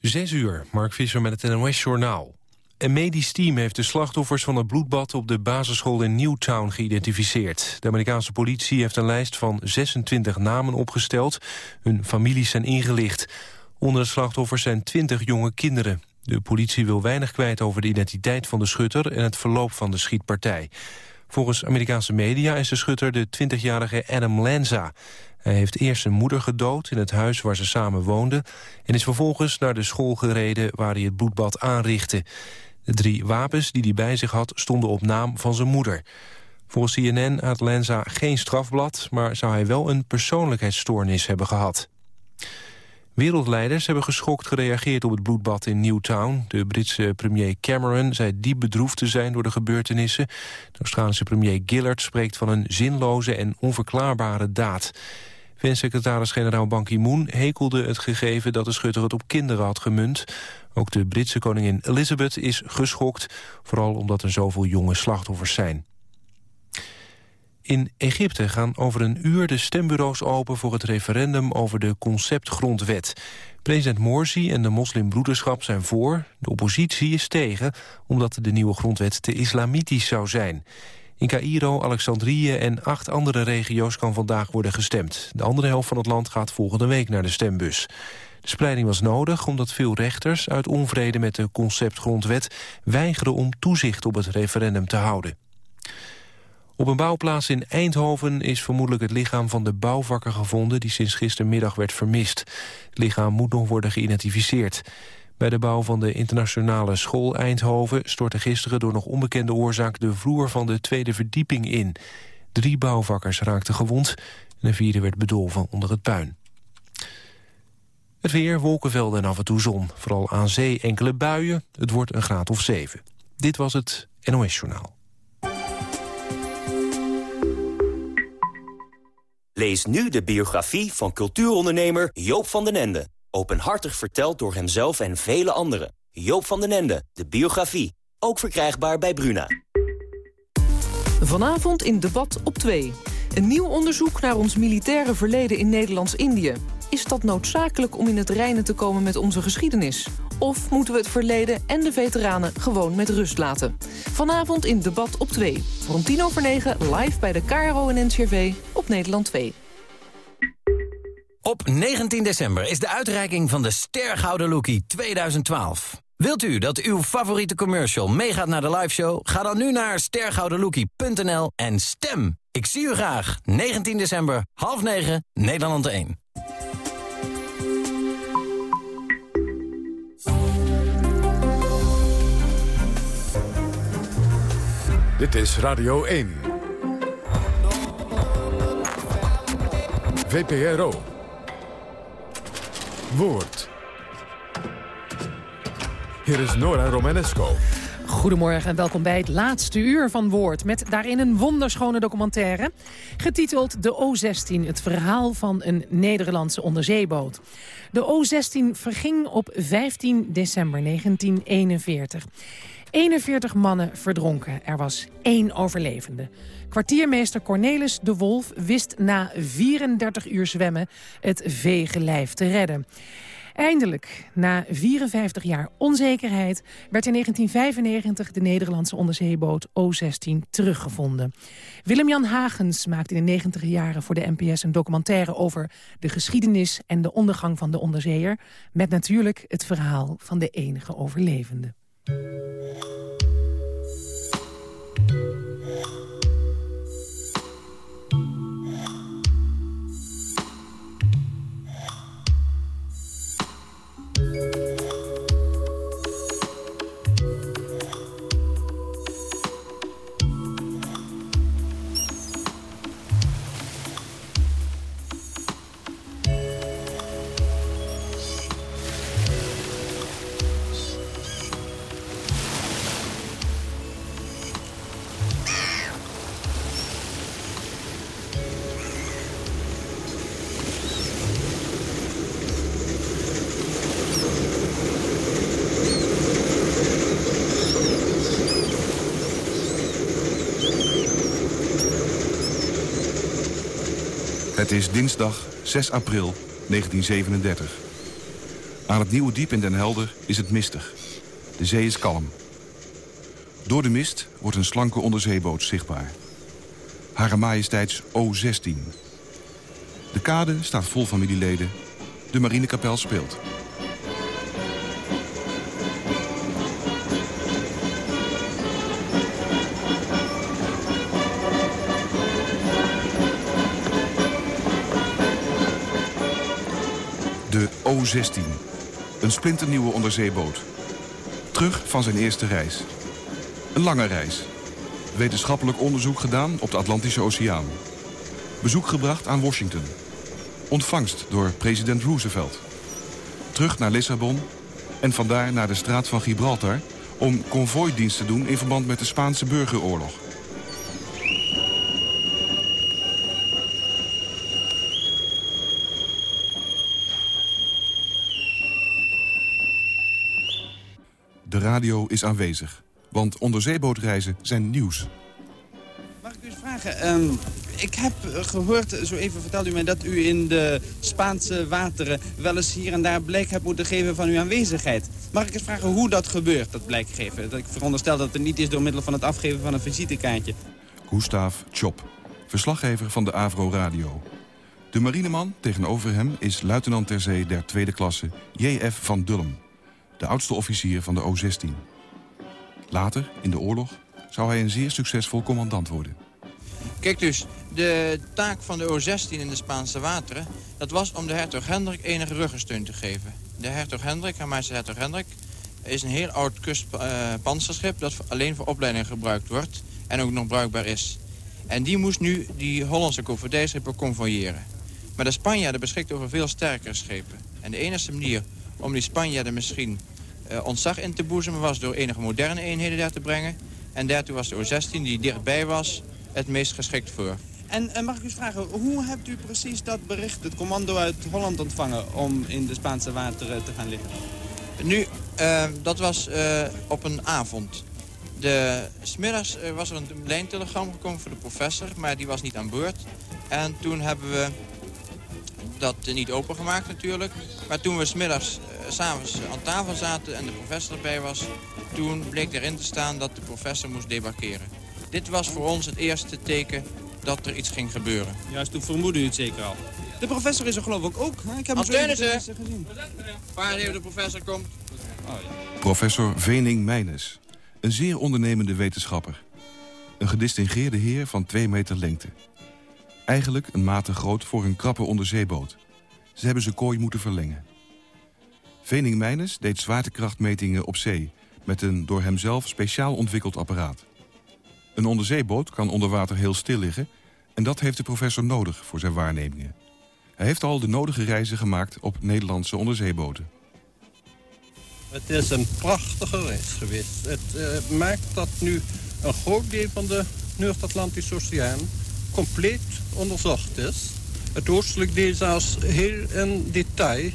Zes uur, Mark Visser met het NOS-journaal. Een medisch team heeft de slachtoffers van het bloedbad op de basisschool in Newtown geïdentificeerd. De Amerikaanse politie heeft een lijst van 26 namen opgesteld. Hun families zijn ingelicht. Onder de slachtoffers zijn 20 jonge kinderen. De politie wil weinig kwijt over de identiteit van de schutter en het verloop van de schietpartij. Volgens Amerikaanse media is de schutter de 20-jarige Adam Lanza. Hij heeft eerst zijn moeder gedood in het huis waar ze samen woonden... en is vervolgens naar de school gereden waar hij het bloedbad aanrichtte. De drie wapens die hij bij zich had stonden op naam van zijn moeder. Volgens CNN had Lanza geen strafblad... maar zou hij wel een persoonlijkheidsstoornis hebben gehad. Wereldleiders hebben geschokt gereageerd op het bloedbad in Newtown. De Britse premier Cameron zei diep bedroefd te zijn door de gebeurtenissen. De Australische premier Gillard spreekt van een zinloze en onverklaarbare daad. VN-secretaris-generaal Ban Ki-moon hekelde het gegeven dat de schutter het op kinderen had gemunt. Ook de Britse koningin Elizabeth is geschokt, vooral omdat er zoveel jonge slachtoffers zijn. In Egypte gaan over een uur de stembureaus open voor het referendum over de conceptgrondwet. President Morsi en de moslimbroederschap zijn voor, de oppositie is tegen, omdat de nieuwe grondwet te islamitisch zou zijn. In Cairo, Alexandrië en acht andere regio's kan vandaag worden gestemd. De andere helft van het land gaat volgende week naar de stembus. De spreiding was nodig omdat veel rechters uit onvrede met de conceptgrondwet weigeren om toezicht op het referendum te houden. Op een bouwplaats in Eindhoven is vermoedelijk het lichaam van de bouwvakker gevonden... die sinds gistermiddag werd vermist. Het lichaam moet nog worden geïdentificeerd. Bij de bouw van de internationale school Eindhoven... stortte gisteren door nog onbekende oorzaak de vloer van de tweede verdieping in. Drie bouwvakkers raakten gewond en een vierde werd bedolven onder het puin. Het weer, wolkenvelden en af en toe zon. Vooral aan zee enkele buien. Het wordt een graad of zeven. Dit was het NOS Journaal. Lees nu de biografie van cultuurondernemer Joop van den Ende. Openhartig verteld door hemzelf en vele anderen. Joop van den Ende, de biografie. Ook verkrijgbaar bij Bruna. Vanavond in Debat op 2. Een nieuw onderzoek naar ons militaire verleden in Nederlands-Indië. Is dat noodzakelijk om in het reinen te komen met onze geschiedenis? Of moeten we het verleden en de veteranen gewoon met rust laten? Vanavond in Debat op 2. Rond 10 over 9 live bij de KRO en NCRV op Nederland 2. Op 19 december is de uitreiking van de Stergouden Lookie 2012. Wilt u dat uw favoriete commercial meegaat naar de liveshow? Ga dan nu naar stergoudenlookie.nl en stem. Ik zie u graag. 19 december, half 9, Nederland 1. Dit is Radio 1. VPRO. Woord. Hier is Nora Romanesco. Goedemorgen en welkom bij het laatste uur van Woord... met daarin een wonderschone documentaire... getiteld De O-16, het verhaal van een Nederlandse onderzeeboot. De O-16 verging op 15 december 1941. 41 mannen verdronken. Er was één overlevende. Kwartiermeester Cornelis de Wolf wist na 34 uur zwemmen het vege lijf te redden. Eindelijk, na 54 jaar onzekerheid... werd in 1995 de Nederlandse onderzeeboot O-16 teruggevonden. Willem-Jan Hagens maakte in de 90 jaren voor de NPS een documentaire... over de geschiedenis en de ondergang van de onderzeeër... met natuurlijk het verhaal van de enige overlevende. うん。Het is dinsdag 6 april 1937. Aan het Nieuwe Diep in Den Helder is het mistig. De zee is kalm. Door de mist wordt een slanke onderzeeboot zichtbaar. Hare Majesteits O-16. De kade staat vol familieleden. De marinekapel speelt. De O-16. Een splinternieuwe onderzeeboot. Terug van zijn eerste reis. Een lange reis. Wetenschappelijk onderzoek gedaan op de Atlantische Oceaan. Bezoek gebracht aan Washington. Ontvangst door president Roosevelt. Terug naar Lissabon en vandaar naar de straat van Gibraltar... om konvooidienst te doen in verband met de Spaanse burgeroorlog. Radio is aanwezig, want onderzeebootreizen zijn nieuws. Mag ik u eens vragen? Ehm, ik heb eh, gehoord, zo even vertelde u mij... dat u in de Spaanse wateren wel eens hier en daar blijk hebt moeten geven van uw aanwezigheid. Mag ik eens vragen hoe dat gebeurt, dat blijk geven? Dat ik veronderstel dat het niet is door middel van het afgeven van een visitekaartje. Gustav Chop, verslaggever van de Avro Radio. De marineman tegenover hem is luitenant ter zee der tweede klasse J.F. van Dulm. De oudste officier van de O-16. Later, in de oorlog, zou hij een zeer succesvol commandant worden. Kijk dus, de taak van de O-16 in de Spaanse wateren... dat was om de hertog Hendrik enige ruggensteun te geven. De hertog Hendrik, majesteit hertog Hendrik... is een heel oud kustpanzerschip dat alleen voor opleiding gebruikt wordt... en ook nog bruikbaar is. En die moest nu die Hollandse koopvaardijschepen convoyeren. Maar de Spanjaarden beschikten over veel sterkere schepen. En de enige manier om die Spanjaarden misschien uh, ontzag in te boezemen... was door enige moderne eenheden daar te brengen. En daartoe was de O-16, die dichtbij was, het meest geschikt voor. En, en mag ik u vragen, hoe hebt u precies dat bericht, het commando uit Holland ontvangen... om in de Spaanse wateren te gaan liggen? Nu, uh, dat was uh, op een avond. De, smiddags was er een lijntelegram gekomen voor de professor, maar die was niet aan boord. En toen hebben we dat niet opengemaakt natuurlijk. Maar toen we smiddags, uh, s'avonds aan tafel zaten en de professor erbij was... toen bleek erin te staan dat de professor moest debarkeren. Dit was voor ons het eerste teken dat er iets ging gebeuren. Juist, toen vermoedde u het zeker al. De professor is er geloof ik ook. Hè? Ik heb hem gezien. Waar even de professor komt. Oh, ja. Professor Vening Meines. Een zeer ondernemende wetenschapper. Een gedistingeerde heer van twee meter lengte. Eigenlijk een mate groot voor een krappe onderzeeboot. Ze hebben zijn kooi moeten verlengen. Vening Meines deed zwaartekrachtmetingen op zee... met een door hemzelf speciaal ontwikkeld apparaat. Een onderzeeboot kan onder water heel stil liggen... en dat heeft de professor nodig voor zijn waarnemingen. Hij heeft al de nodige reizen gemaakt op Nederlandse onderzeeboten. Het is een prachtige reis geweest. Het uh, maakt dat nu een groot deel van de Noord-Atlantische Oceaan compleet onderzocht is. Het oostelijk deel zelfs heel in detail.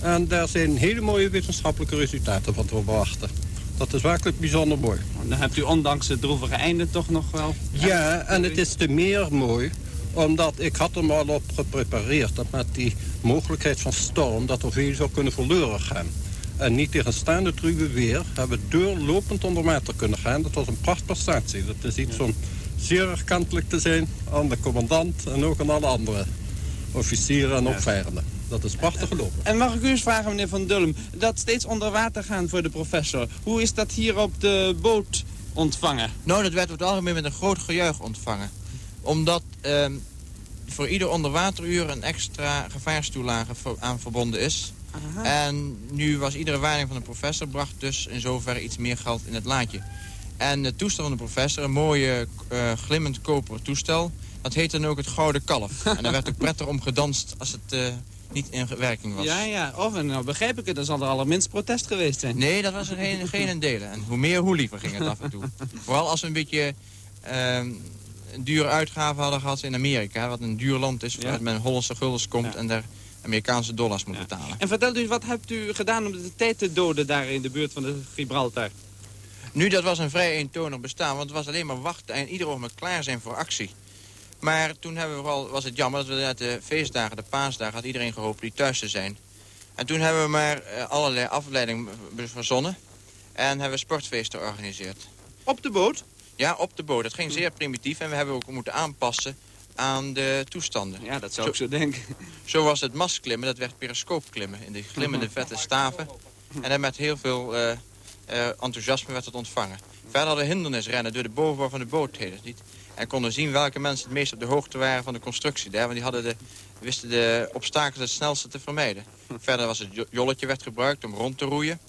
En daar zijn hele mooie wetenschappelijke resultaten van te verwachten. Dat is werkelijk bijzonder mooi. Dan hebt u ondanks het droevige einde toch nog wel... Ja, en het is te meer mooi omdat ik had hem al op geprepareerd... dat met die mogelijkheid van storm dat er veel zou kunnen verloren gaan. En niet tegenstaande het ruwe weer hebben we doorlopend onder water kunnen gaan. Dat was een prachtprestatie. Dat is iets zeer erkentelijk te zijn aan de commandant... en ook aan alle andere officieren en opvarenden. Dat is prachtig gelopen. En mag ik u eens vragen, meneer Van Dulm... dat steeds onder water gaan voor de professor... hoe is dat hier op de boot ontvangen? Nou, dat werd op het algemeen met een groot gejuich ontvangen. Omdat eh, voor ieder onderwateruur een extra gevaarstoelage aan verbonden is... Aha. En nu was iedere waarneming van de professor bracht dus in zoverre iets meer geld in het laadje. En het toestel van de professor, een mooie uh, glimmend koperen toestel... dat heette dan ook het Gouden Kalf. en daar werd ook prettig om gedanst als het uh, niet in werking was. Ja, ja. Of, en nou begrijp ik het, dan zal er allerminst protest geweest zijn. Nee, dat was er geen, geen in delen. En hoe meer, hoe liever ging het af en toe. Vooral als we een beetje uh, een dure uitgave hadden gehad in Amerika... wat een duur land is, waaruit ja. men Hollandse guldens komt... Ja. en daar Amerikaanse dollars moet ja. betalen. En vertelt u, wat hebt u gedaan om de tijd te doden daar in de buurt van de Gibraltar? Nu, dat was een vrij eentonig bestaan, want het was alleen maar wachten en ieder ogenblik klaar zijn voor actie. Maar toen hebben we vooral, was het jammer dat we net de feestdagen, de paasdagen, had iedereen gehoopt die thuis te zijn. En toen hebben we maar eh, allerlei afleidingen verzonnen. En hebben we sportfeesten georganiseerd. Op de boot? Ja, op de boot. Dat ging zeer primitief en we hebben ook moeten aanpassen aan de toestanden. Ja, dat zou ik zo denken. Zo was het masklimmen, dat werd periscoopklimmen. In de glimmende vette staven. En dan met heel veel eh, enthousiasme werd het ontvangen. Verder hadden hindernisrennen door de bovenbouw van de boot heet niet. En konden zien welke mensen het meest op de hoogte waren van de constructie daar. Want die hadden de, wisten de obstakels het snelste te vermijden. Verder was het jo- jolletje werd gebruikt om rond te roeien.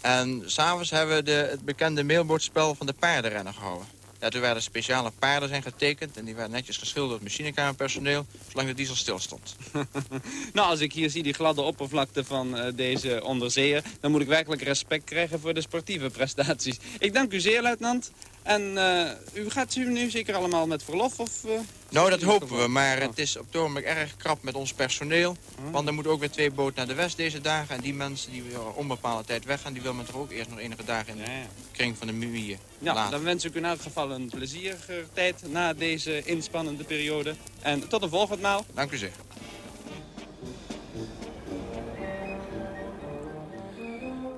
En s'avonds hebben we de, het bekende mailbootspel van de paardenrennen gehouden. Ja, toen werden speciale paarden zijn getekend en die werden netjes geschilderd door machinekamerpersoneel, zolang de diesel stil stond. Nou, als ik hier zie die gladde oppervlakte van eh, deze onderzeeër... dan moet ik werkelijk respect krijgen voor de sportieve prestaties. Ik dank u zeer, luitenant. En eh, u gaat u nu zeker allemaal met verlof? Of, eh, Nou, dat hopen we, maar Oh. het is op het ogenblik erg krap met ons personeel. Want er moeten ook weer twee boten naar de west deze dagen. En die mensen die weer onbepaalde tijd weggaan, die wil men toch ook eerst nog enige dagen in de kring van de mumieën Ja, laten. dan wens ik u in elk geval een plezierige tijd na deze inspannende periode. En tot een volgend maal. Dank u zeer.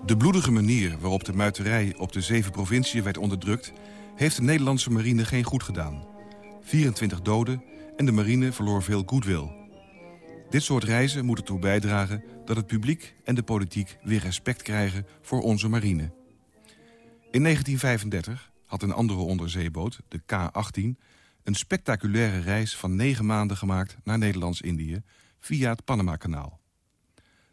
De bloedige manier waarop de muiterij op de zeven provinciën werd onderdrukt... heeft de Nederlandse marine geen goed gedaan. 24 doden en de marine verloor veel goodwill. Dit soort reizen moet ertoe bijdragen dat het publiek en de politiek... weer respect krijgen voor onze marine. In 1935 had een andere onderzeeboot, de K-18... een spectaculaire reis van negen maanden gemaakt naar Nederlands-Indië... via het Panama-kanaal.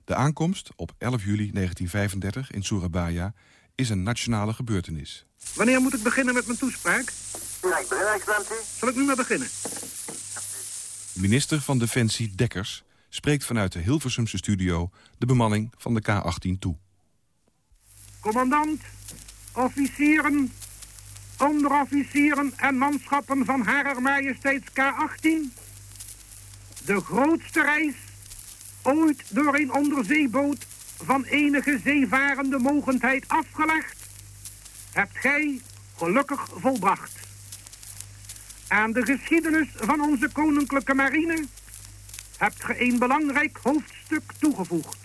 De aankomst op 11 juli 1935 in Surabaya is een nationale gebeurtenis. Wanneer moet ik beginnen met mijn toespraak? Ja, ik begin, excellentie. Zal ik nu maar beginnen? Minister van Defensie Dekkers spreekt vanuit de Hilversumse studio... de bemanning van de K-18 toe. Commandant, officieren, onderofficieren en manschappen van Harer Majesteits K-18. De grootste reis ooit door een onderzeeboot van enige zeevarende mogendheid afgelegd, hebt gij gelukkig volbracht. Aan de geschiedenis van onze koninklijke marine hebt ge een belangrijk hoofdstuk toegevoegd.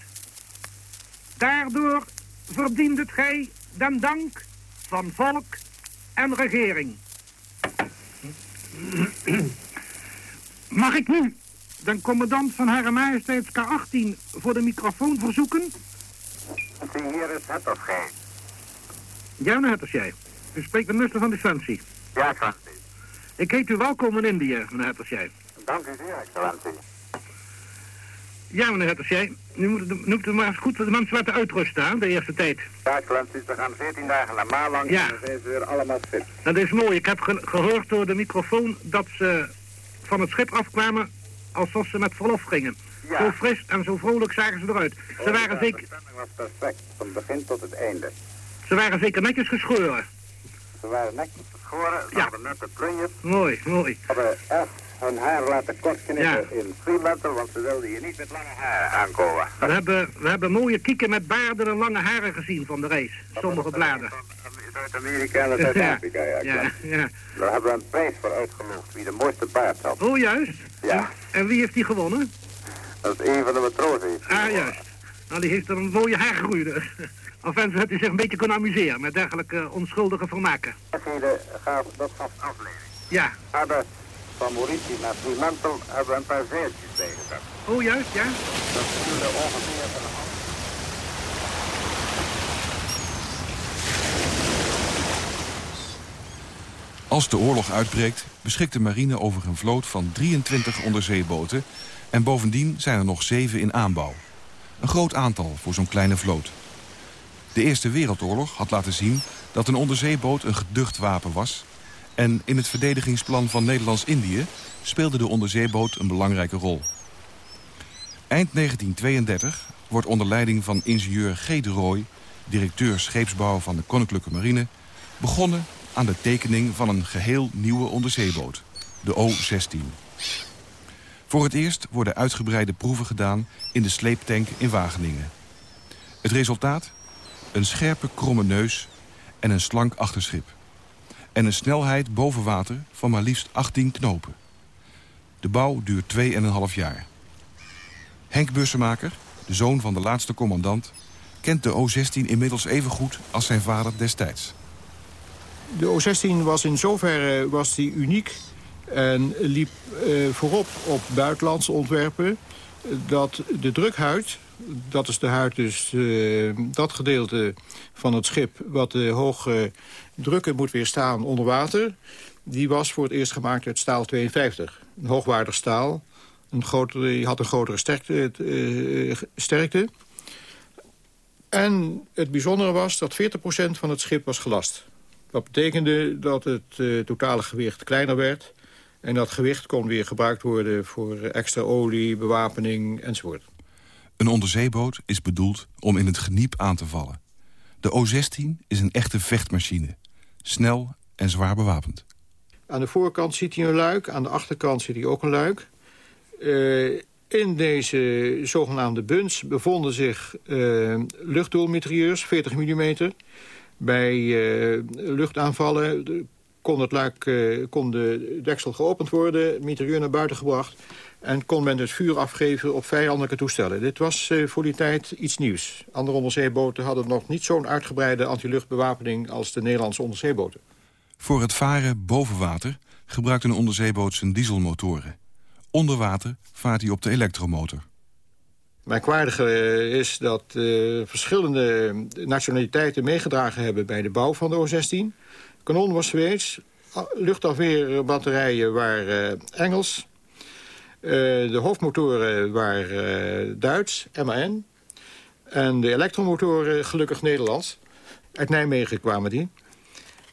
Daardoor verdient het gij den dank van volk en regering. Mag ik nu de commandant van Hare Majesteits K-18 voor de microfoon verzoeken? Zie, hier is het of gij. Ja, nou, het is jij. U spreekt de minister van Defensie. Ja, excellentie. Ik heet u welkom in Indië, meneer Hettersjij. Dank u zeer, excellentie. Ja, meneer Hettersjij. Nu moet het, het maar eens goed de mensen laten uitrusten, hè, de eerste tijd. Ja, excellentie, ze gaan 14 dagen naar Malang Ja. en dan zijn ze weer allemaal fit. Dat is mooi. Ik heb ge- gehoord door de microfoon dat ze van het schip afkwamen alsof ze met verlof gingen. Ja. Zo fris en zo vrolijk zagen ze eruit. Ze Oh, waren, zeker, De was perfect, van begin tot het einde. ze waren zeker netjes geschoren. Ze waren netjes geschoren, ze Ja. hadden nette plunjes. Mooi, mooi. Ze hadden echt hun haar laten kort knippen Ja. in Fremantle, want ze wilden hier niet met lange haar aankomen. We hebben, we hebben mooie kieken met baarden en lange haren gezien van de reis. Sommige bladen. Zuid-Amerika en Zuid-Afrika, ja. ja, ja. Daar hebben we een prijs voor uitgeloofd, wie de mooiste baard had. Oh, juist. Ja, En wie heeft die gewonnen? dat is een van de matrozen. heeft Ah, juist. Nou, die heeft er een mooie haargroei. zo heeft hij zich een beetje kunnen amuseren met dergelijke onschuldige vermaken. Dat gaf afleiding. Ja. Hadden van Mauritius naar Fremantle hebben we een paar zeiltjes bijgezet. Oh, juist, ja. Dat duurde ongeveer een Als de oorlog uitbreekt, beschikt de marine over een vloot van 23 onderzeeboten... en bovendien zijn er nog zeven in aanbouw. Een groot aantal voor zo'n kleine vloot. De Eerste Wereldoorlog had laten zien dat een onderzeeboot een geducht wapen was... en in het verdedigingsplan van Nederlands-Indië speelde de onderzeeboot een belangrijke rol. Eind 1932 wordt onder leiding van ingenieur G. de Rooij... directeur scheepsbouw van de Koninklijke Marine... begonnen aan de tekening van een geheel nieuwe onderzeeboot, de O-16. Voor het eerst worden uitgebreide proeven gedaan in de sleeptank in Wageningen. Het resultaat? Een scherpe kromme neus en een slank achterschip. En een snelheid boven water van maar liefst 18 knopen. De bouw duurt 2,5 jaar. Henk Bussemaker, de zoon van de laatste commandant... kent de O-16 inmiddels even goed als zijn vader destijds. De O-16 was in zoverre was die uniek en liep uh, voorop op buitenlandse ontwerpen... dat de drukhuid, dat is de huid dus uh, dat gedeelte van het schip... wat de hoge drukken moet weerstaan onder water... die was voor het eerst gemaakt uit staal 52. Een hoogwaardig staal. Een grotere, die had een grotere sterkte, uh, sterkte. En het bijzondere was dat 40% van het schip was gelast. Dat betekende dat het uh, totale gewicht kleiner werd... en dat gewicht kon weer gebruikt worden voor extra olie, bewapening enzovoort. Een onderzeeboot is bedoeld om in het geniep aan te vallen. De O-16 is een echte vechtmachine. Snel en zwaar bewapend. Aan de voorkant ziet hij een luik, aan de achterkant ziet hij ook een luik. Uh, in deze zogenaamde buns bevonden zich uh, luchtdoelmitrailleurs, 40 mm. Bij uh, luchtaanvallen kon, het luik, kon de deksel geopend worden, mitrailleur naar buiten gebracht... en kon men het vuur afgeven op vijandelijke toestellen. Dit was voor die tijd iets nieuws. Andere onderzeeboten hadden nog niet zo'n uitgebreide antiluchtbewapening... als de Nederlandse onderzeeboten. Voor het varen boven water gebruikt een onderzeeboot zijn dieselmotoren. Onder water vaart hij op de elektromotor. Merkwaardige is dat uh, verschillende nationaliteiten meegedragen hebben... bij de bouw van de O-16. Kanon was Zweeds, luchtafweerbatterijen waren uh, Engels... De hoofdmotoren waren Duits, MAN... en de elektromotoren gelukkig Nederlands. Uit Nijmegen kwamen die...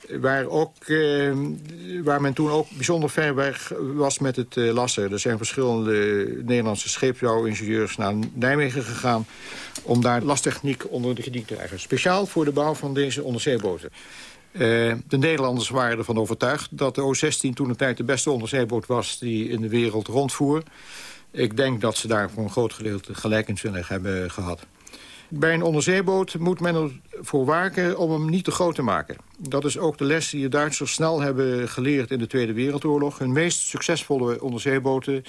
Waar, ook, eh, waar men toen ook bijzonder ver weg was met het eh, lassen. Er zijn verschillende Nederlandse scheepsbouwingenieurs naar Nijmegen gegaan... om daar lasttechniek onder de gediek te krijgen. Speciaal voor de bouw van deze onderzeeboten. Uh, de Nederlanders waren ervan overtuigd dat de O-16 toen een tijd de beste onderzeeboot was... die in de wereld rondvoer. Ik denk dat ze daar voor een groot gedeelte gelijk in zullen hebben gehad. Bij een onderzeeboot moet men ervoor waken om hem niet te groot te maken. Dat is ook de les die de Duitsers snel hebben geleerd in de Tweede Wereldoorlog. Hun meest succesvolle onderzeeboten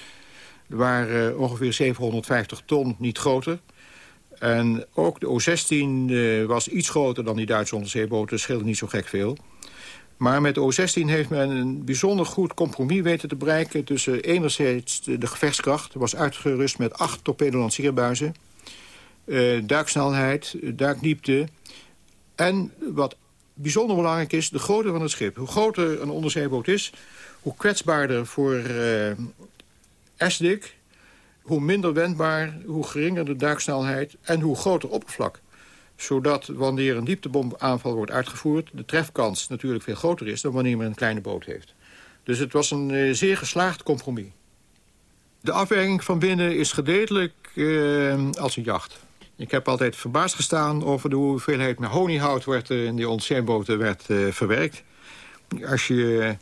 waren ongeveer 750 ton, niet groter. En ook de O-16 uh, was iets groter dan die Duitse onderzeeboten, scheelde niet zo gek veel. Maar met de O-16 heeft men een bijzonder goed compromis weten te bereiken... tussen enerzijds de, gevechtskracht, was uitgerust met acht torpedo-lanceerbuizen... Uh, duiksnelheid, duikdiepte. En wat bijzonder belangrijk is, de grootte van het schip. Hoe groter een onderzeeboot is, hoe kwetsbaarder voor uh, esdik... hoe minder wendbaar, hoe geringer de duiksnelheid... en hoe groter oppervlak. Zodat wanneer een dieptebomaanval wordt uitgevoerd... de trefkans natuurlijk veel groter is dan wanneer men een kleine boot heeft. Dus het was een zeer geslaagd compromis. De afwerking van binnen is gedeeltelijk als een jacht. Ik heb altijd verbaasd gestaan over de hoeveelheid mahoniehout... werd in die onderzeeboten werd uh, verwerkt. Als je een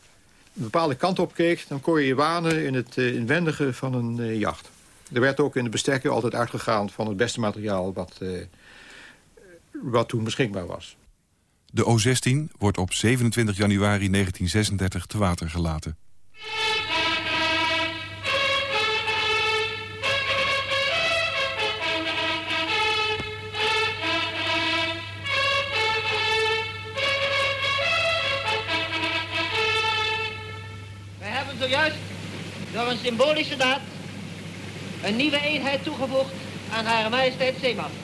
bepaalde kant op keek... dan kon je je wanen in het uh, inwendige van een uh, jacht. Er werd ook in de bestekken altijd uitgegaan van het beste materiaal... wat, wat toen beschikbaar was. De O-16 wordt op 27 januari 1936 te water gelaten. Zojuist door een symbolische daad een nieuwe eenheid toegevoegd aan Hare Majesteit Zeemacht.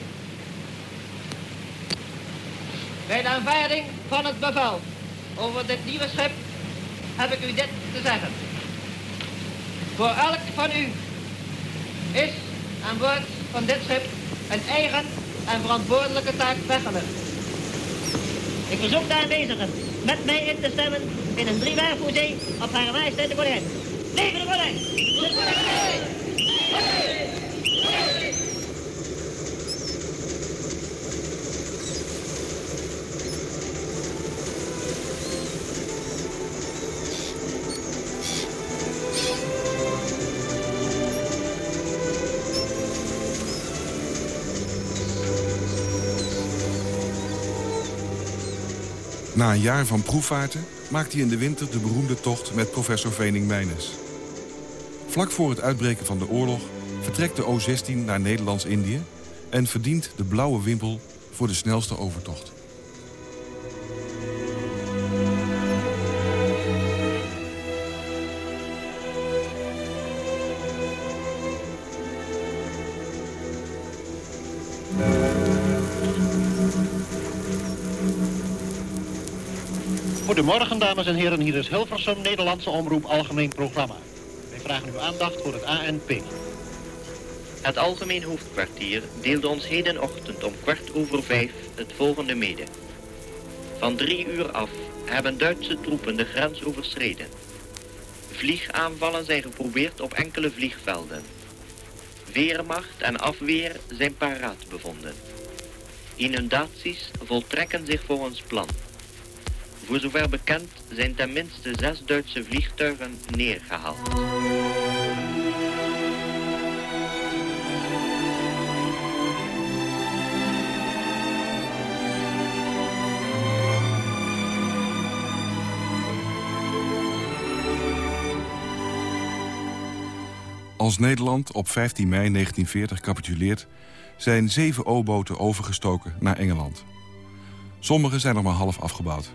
Bij de aanvaarding van het bevel over dit nieuwe schip heb ik u dit te zeggen. Voor elk van u is aan boord van dit schip een eigen en verantwoordelijke taak weggelegd. Ik verzoek de aanwezigen met mij in te stemmen in een driewerf zee op Hare Majesteit de Koningin. Leven de koning! Na een jaar van proefvaarten maakt hij in de winter de beroemde tocht met professor Vening-Meines. Vlak voor het uitbreken van de oorlog vertrekt de O-16 naar Nederlands-Indië... en verdient de blauwe wimpel voor de snelste overtocht. Goedemorgen, dames en heren. Hier is Hilversum, Nederlandse Omroep Algemeen Programma. Wij vragen uw aandacht voor het ANP. Het Algemeen Hoofdkwartier deelde ons hedenochtend om kwart over vijf het volgende mede. Van drie uur af hebben Duitse troepen de grens overschreden. Vliegaanvallen zijn geprobeerd op enkele vliegvelden. Weermacht en afweer zijn paraat bevonden. Inundaties voltrekken zich volgens plan. Voor zover bekend zijn ten minste zes Duitse vliegtuigen neergehaald. Als Nederland op 15 mei 1940 capituleert... zijn zeven O-boten overgestoken naar Engeland. Sommige zijn nog maar half afgebouwd.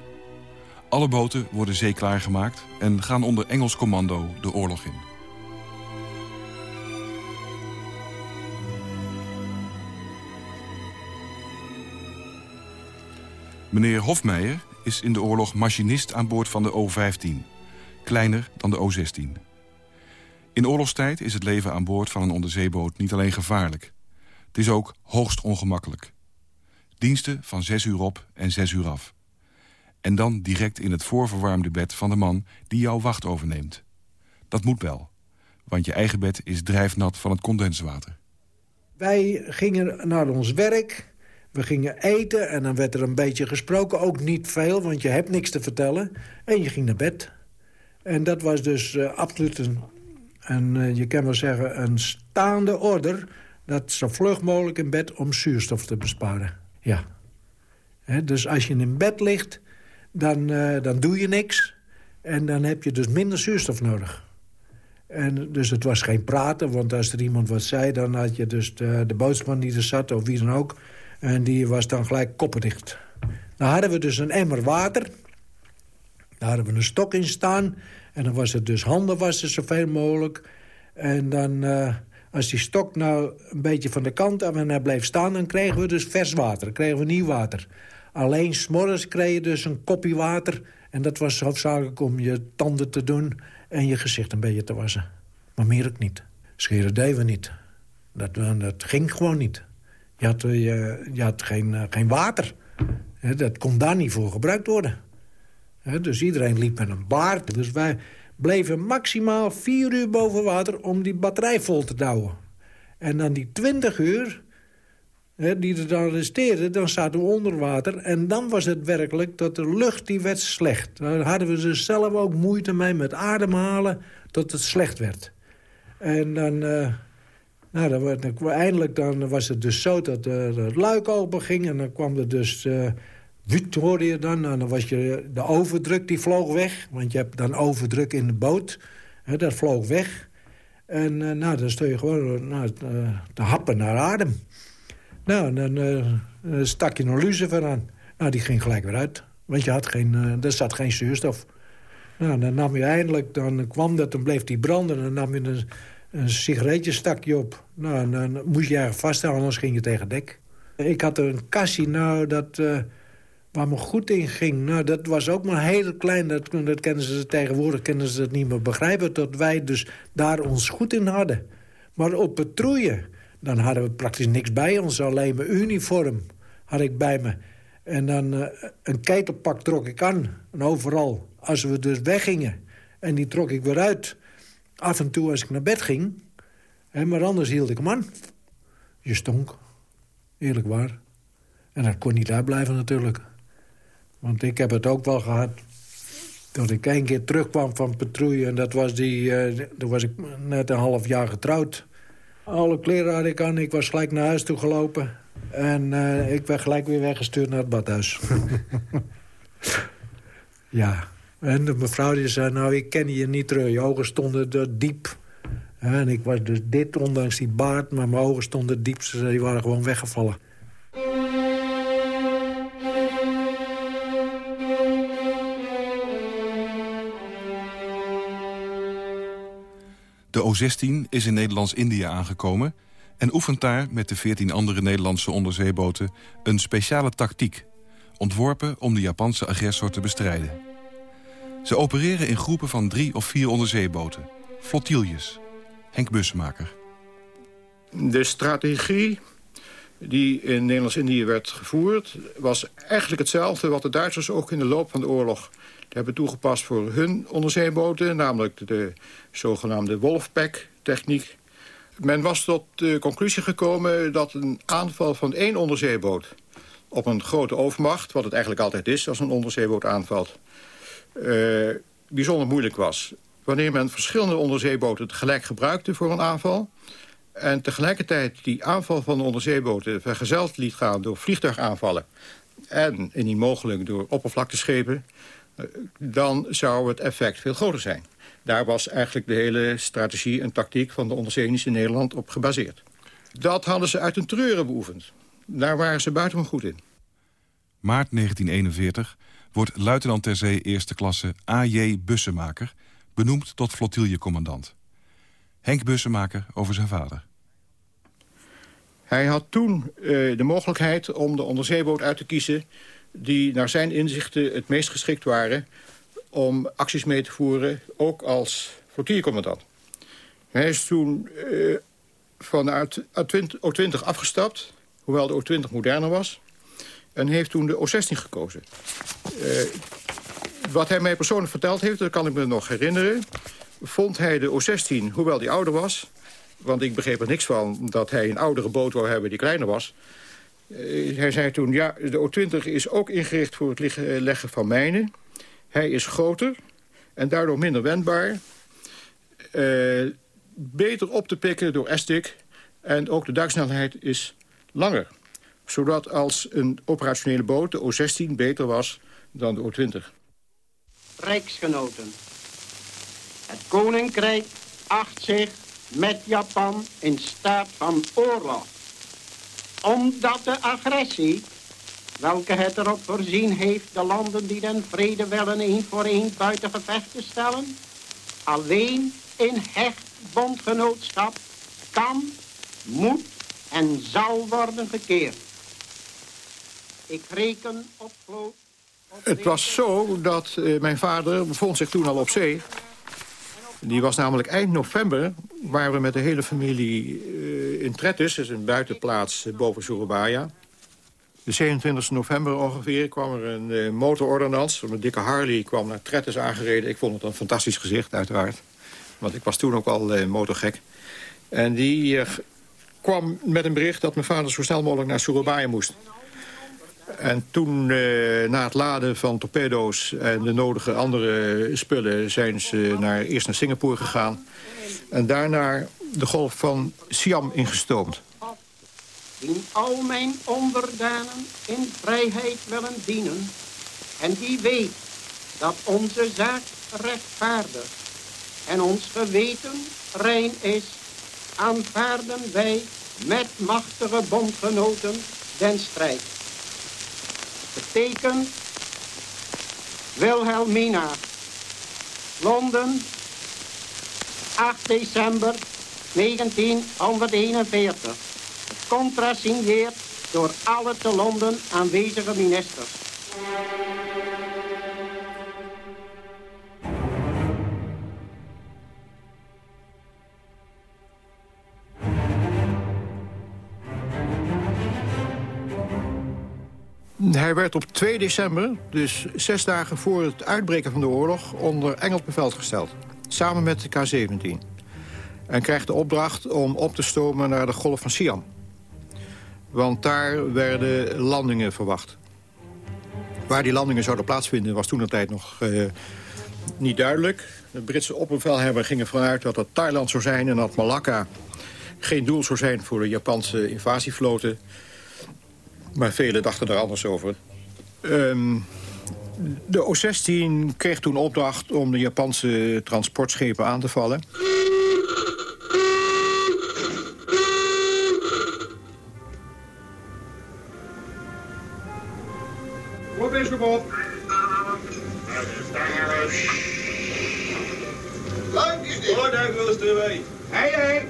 Alle boten worden zeeklaar gemaakt en gaan onder Engels commando de oorlog in. Meneer Hofmeijer is in de oorlog machinist aan boord van de O-15. Kleiner dan de O-16. In oorlogstijd is het leven aan boord van een onderzeeboot niet alleen gevaarlijk. Het is ook hoogst ongemakkelijk. Diensten van zes uur op en zes uur af. En dan direct in het voorverwarmde bed van de man die jouw wacht overneemt. Dat moet wel, want je eigen bed is drijfnat van het condenswater. Wij gingen naar ons werk, we gingen eten en dan werd er een beetje gesproken. Ook niet veel, want je hebt niks te vertellen. En je ging naar bed. En dat was dus uh, absoluut een, uh, je kan wel zeggen, een staande order... dat zo vlug mogelijk in bed om zuurstof te besparen. Ja. Dus als je in bed ligt, dan, uh, dan doe je niks. En dan heb je dus minder zuurstof nodig. En dus het was geen praten, want als er iemand wat zei... dan had je dus de, de bootsman die er zat, of wie dan ook... en die was dan gelijk koppendicht. Dan hadden we dus een emmer water. Daar hadden we een stok in staan. En dan was het dus handen wassen zoveel mogelijk. En dan, uh, als die stok nou een beetje van de kant af en bleef staan... dan kregen we dus vers water, kregen we nieuw water... Alleen s'morgens kreeg je dus een kopje water. En dat was hoofdzakelijk om je tanden te doen en je gezicht een beetje te wassen. Maar meer ook niet. Scheren deden we niet. Dat, dat ging gewoon niet. Je had, je, je geen, geen water. Dat kon daar niet voor gebruikt worden. Dus iedereen liep met een baard. Dus wij bleven maximaal vier uur boven water om die batterij vol te douwen. En dan die twintig uur die er dan resteerden, dan zaten we onder water. En dan was het werkelijk dat de lucht die werd slecht. Daar hadden we dus zelf ook moeite mee met ademhalen tot het slecht werd. En dan, uh, nou, dan, dan, eindelijk dan was het dus zo dat het luik open ging. En dan kwam er dus, uh, wut hoorde je dan. En dan was je, de overdruk die vloog weg. Want je hebt dan overdruk in de boot. He, dat vloog weg. En nou, dan stond je gewoon nou, te happen naar adem. Nou, dan uh, stak je een lucifer aan. Nou, die ging gelijk weer uit. Want je had geen, uh, er zat geen zuurstof. Nou, dan nam je eindelijk, dan kwam dat, dan bleef die branden. Dan nam je een, een sigaretje stakje op. Nou, dan moest je eigenlijk vasthouden, anders ging je tegen dek. Ik had een kassie, nou, dat, waar me goed in ging. Nou, dat was ook maar heel klein. Dat, dat kennen ze tegenwoordig kennen ze het niet meer begrijpen. Dat wij dus daar ons goed in hadden. Maar op patrouille dan hadden we praktisch niks bij ons. Alleen mijn uniform had ik bij me. En dan uh, een ketelpak trok ik aan. En overal. Als we dus weggingen. En die trok ik weer uit. Af en toe als ik naar bed ging. Hè, maar anders hield ik hem aan. Je stonk. Eerlijk waar. En dat kon niet uitblijven natuurlijk. Want ik heb het ook wel gehad. Dat ik één keer terugkwam van patrouille. En dat was die... Uh, toen was ik net een half jaar getrouwd. Alle kleren had ik aan. Ik was gelijk naar huis toe gelopen. En uh, ik werd gelijk weer weggestuurd naar het badhuis. ja. En de mevrouw die zei, nou, ik ken je niet terug. Je ogen stonden er diep. En ik was dus dit, ondanks die baard, maar mijn ogen stonden diep. Ze die waren gewoon weggevallen. O-16 is in Nederlands-Indië aangekomen... en oefent daar met de 14 andere Nederlandse onderzeeboten... een speciale tactiek, ontworpen om de Japanse agressor te bestrijden. Ze opereren in groepen van drie of vier onderzeeboten. Flottiljes. Henk Bussemaker. De strategie die in Nederlands-Indië werd gevoerd... was eigenlijk hetzelfde wat de Duitsers ook in de loop van de oorlog hebben toegepast voor hun onderzeeboten. Namelijk de zogenaamde Wolfpack-techniek. Men was tot de conclusie gekomen dat een aanval van één onderzeeboot... op een grote overmacht, wat het eigenlijk altijd is als een onderzeeboot aanvalt... Uh, bijzonder moeilijk was. Wanneer men verschillende onderzeeboten tegelijk gebruikte voor een aanval... en tegelijkertijd die aanval van de onderzeeboten vergezeld liet gaan door vliegtuigaanvallen... en indien mogelijk door oppervlakteschepen... Eh, dan zou het effect veel groter zijn. Daar was eigenlijk de hele strategie en tactiek van de onderzeedienst in Nederland op gebaseerd. Dat hadden ze uit een treuren beoefend. Daar waren ze buitengewoon goed in. Maart 1941 wordt luitenant ter zee eerste klasse A.J. Bussemaker... benoemd tot flotiljecommandant. Henk Bussemaker over zijn vader. Hij had toen uh, de mogelijkheid om de onderzeeboot uit te kiezen... die naar zijn inzichten het meest geschikt waren... om acties mee te voeren, ook als flotiljecommandant. Hij is toen uh, vanuit O20 afgestapt, hoewel de O20 moderner was... En heeft toen de O16 gekozen. Uh, wat hij mij persoonlijk verteld heeft, dat kan ik me nog herinneren... vond hij de O16, hoewel die ouder was... want ik begreep er niks van dat hij een oudere boot wou hebben die kleiner was... Uh, hij zei toen, ja, de O20 is ook ingericht voor het liggen, leggen van mijnen. Hij is groter en daardoor minder wendbaar. Uh, beter op te pikken door Estik. En ook de duiksnelheid is langer zodat als een operationele boot, de O-16, beter was dan de O-20. Rijksgenoten. Het Koninkrijk acht zich met Japan in staat van oorlog. Omdat de agressie, welke het erop voorzien heeft... de landen die den vrede willen één voor één buiten gevecht te stellen... alleen in hecht bondgenootschap kan, moet en zal worden gekeerd. Ik reken op vloot. Het was zo dat uh, mijn vader bevond zich toen al op zee. Die was namelijk eind november, waar we met de hele familie uh, in Trettis... dat is een buitenplaats uh, boven Surabaya. De 27 november ongeveer kwam er een uh, motorordonnans. Een dikke Harley kwam naar Trettis aangereden. Ik vond het een fantastisch gezicht, uiteraard. Want ik was toen ook al motorgek. En die kwam met een bericht dat mijn vader zo snel mogelijk naar Surabaya moest. En toen, eh, na het laden van torpedo's en de nodige andere spullen... zijn ze naar, eerst naar Singapore gegaan. En daarna de golf van Siam ingestoomd. Die al mijn onderdanen in vrijheid willen dienen... en die weet dat onze zaak rechtvaardig en ons geweten rein is... aanvaarden wij met machtige bondgenoten den strijd betekent Wilhelmina. Londen, 8 december 1941. Contra signeerd door alle te Londen aanwezige ministers. Hij werd op 2 december, dus zes dagen voor het uitbreken van de oorlog... onder Engels bevel gesteld, samen met de K-17. En krijgt de opdracht om op te stomen naar de Golf van Siam. Want daar werden landingen verwacht. Waar die landingen zouden plaatsvinden was toen de tijd nog uh, niet duidelijk. De Britse opbevelhebber ging ervan uit dat dat Thailand zou zijn... en dat Malakka geen doel zou zijn voor de Japanse invasievloten... Maar velen dachten er anders over. Ehm, de O-16 kreeg toen opdracht om de Japanse transportschepen aan te vallen. Wat is kapot! op? Lang is dit. Lang duiken we erbij. Hei.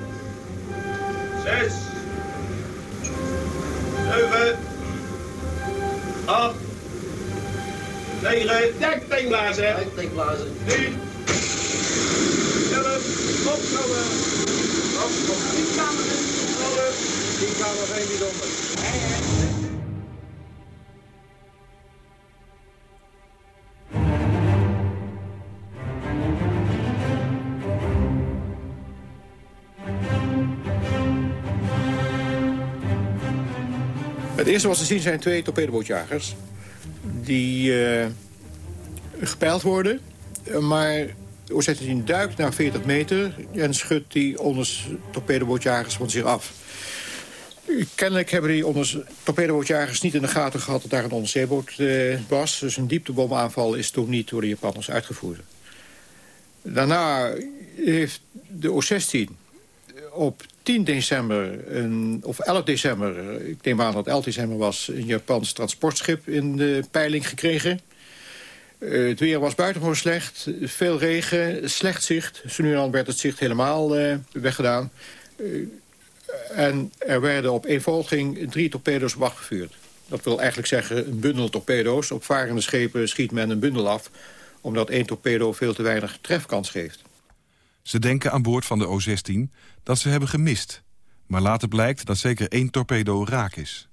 Zes. Zeven. Acht. Negen. Dek tegenblazen. Dek tegenblazen. Tien. Elf. Opkomen. Opkomen. Tien kamer. Twaalf. Tien kamer geen bijzonder. Het eerste wat te zien zijn twee torpedobootjagers. Die eh, gepeild worden. Maar de OZ-10 duikt naar 40 meter... en schudt die onder torpedobootjagers van zich af. Kennelijk hebben die onder torpedobootjagers niet in de gaten gehad... dat daar een onderzeeboot eh, was. Dus een dieptebomaanval is toen niet door de Japanners uitgevoerd. Daarna heeft de O-16 op 10 december, of 11 december... ik neem aan dat het 11 december was... een Japans transportschip in de peiling gekregen. Uh, het weer was buitengewoon slecht. Veel regen, slecht zicht. Zo nu dan werd het zicht helemaal uh, weggedaan. En er werden op één volging drie torpedo's op. Dat wil eigenlijk zeggen een bundel torpedo's. Op varende schepen schiet men een bundel af... omdat één torpedo veel te weinig trefkans geeft. Ze denken aan boord van de O-16 dat ze hebben gemist. Maar later blijkt dat zeker één torpedo raak is.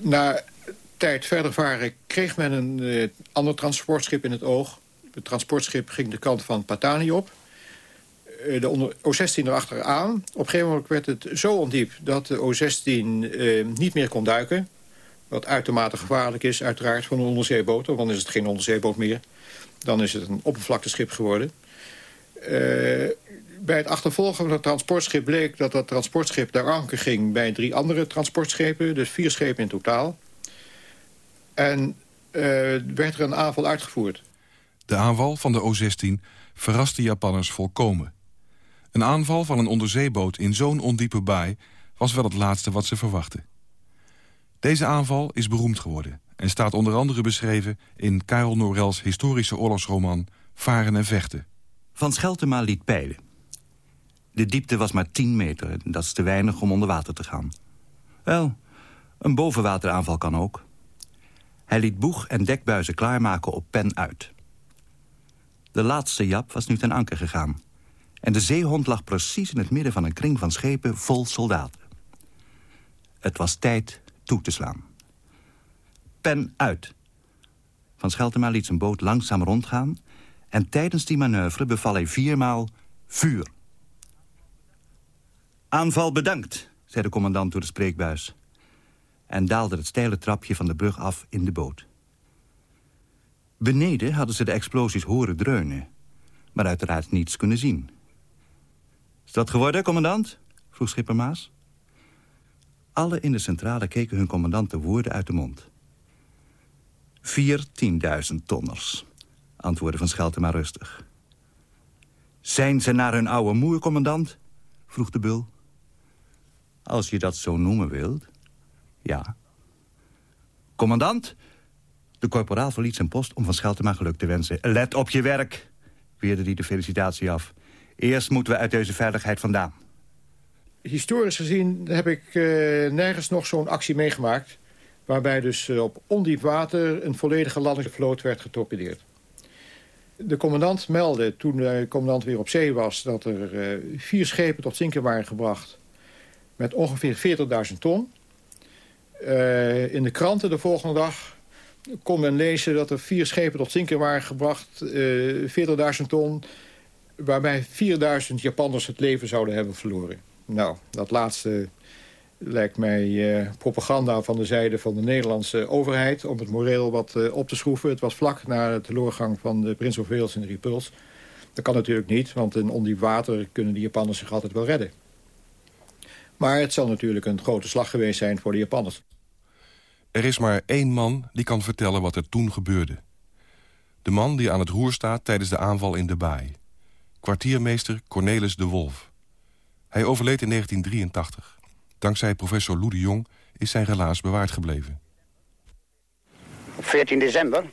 Na tijd verder varen kreeg men een uh, ander transportschip in het oog. Het transportschip ging de kant van Patani op. Uh, de O-16 erachteraan. Op een gegeven moment werd het zo ondiep dat de O-16 uh, niet meer kon duiken. Wat uitermate gevaarlijk is, uiteraard, voor een onderzeeboot. Want dan is het geen onderzeeboot meer. Dan is het een oppervlakteschip geworden. Uh, bij het achtervolgen van het transportschip bleek dat dat transportschip daar anker ging bij drie andere transportschepen. Dus vier schepen in totaal. En uh, werd er een aanval uitgevoerd. De aanval van de O-16 verrast de Japanners volkomen. Een aanval van een onderzeeboot in zo'n ondiepe baai... was wel het laatste wat ze verwachten. Deze aanval is beroemd geworden... en staat onder andere beschreven in Karel Norels historische oorlogsroman... Varen en Vechten. Van Scheltema liet peilen. De diepte was maar 10 meter. Dat is te weinig om onder water te gaan. Wel, een bovenwateraanval kan ook. Hij liet boeg en dekbuizen klaarmaken op pen uit. De laatste Jap was nu ten anker gegaan. En de zeehond lag precies in het midden van een kring van schepen vol soldaten. Het was tijd toe te slaan. Pen uit. Van Scheltema liet zijn boot langzaam rondgaan... en tijdens die manoeuvre beval hij viermaal vuur. Aanval bedankt, zei de commandant door de spreekbuis. En daalde het steile trapje van de brug af in de boot. Beneden hadden ze de explosies horen dreunen... maar uiteraard niets kunnen zien. Is dat geworden, commandant? vroeg schipper Maas. Alle in de centrale keken hun commandant de woorden uit de mond. Vier tienduizend tonners, antwoordde Van Schelten rustig. Zijn ze naar hun oude moer, commandant? vroeg de bul. Als je dat zo noemen wilt. Ja. Commandant? De korporaal verliet zijn post om Van Scheltema geluk te wensen. Let op je werk, weerde hij de felicitatie af. Eerst moeten we uit deze veiligheid vandaan. Historisch gezien heb ik uh, nergens nog zo'n actie meegemaakt... waarbij dus uh, op ondiep water een volledige landingsvloot werd getorpedeerd. De commandant meldde, toen de commandant weer op zee was... dat er uh, vier schepen tot zinken waren gebracht met ongeveer 40.000 ton. Uh, in de kranten de volgende dag kon men lezen dat er vier schepen tot zinken waren gebracht. Uh, 40.000 ton, waarbij 4.000 Japanners het leven zouden hebben verloren. Nou, dat laatste lijkt mij uh, propaganda van de zijde van de Nederlandse overheid... om het moreel wat uh, op te schroeven. Het was vlak na de teleurgang van de Prince of Wales in de Repulse. Dat kan natuurlijk niet, want in ondiep water kunnen de Japanners zich altijd wel redden. Maar het zal natuurlijk een grote slag geweest zijn voor de Japanners. Er is maar één man die kan vertellen wat er toen gebeurde. De man die aan het roer staat tijdens de aanval in de baai. Kwartiermeester Cornelis de Wolf. Hij overleed in 1983. Dankzij professor Lou de Jong is zijn relaas bewaard gebleven. Op 14 december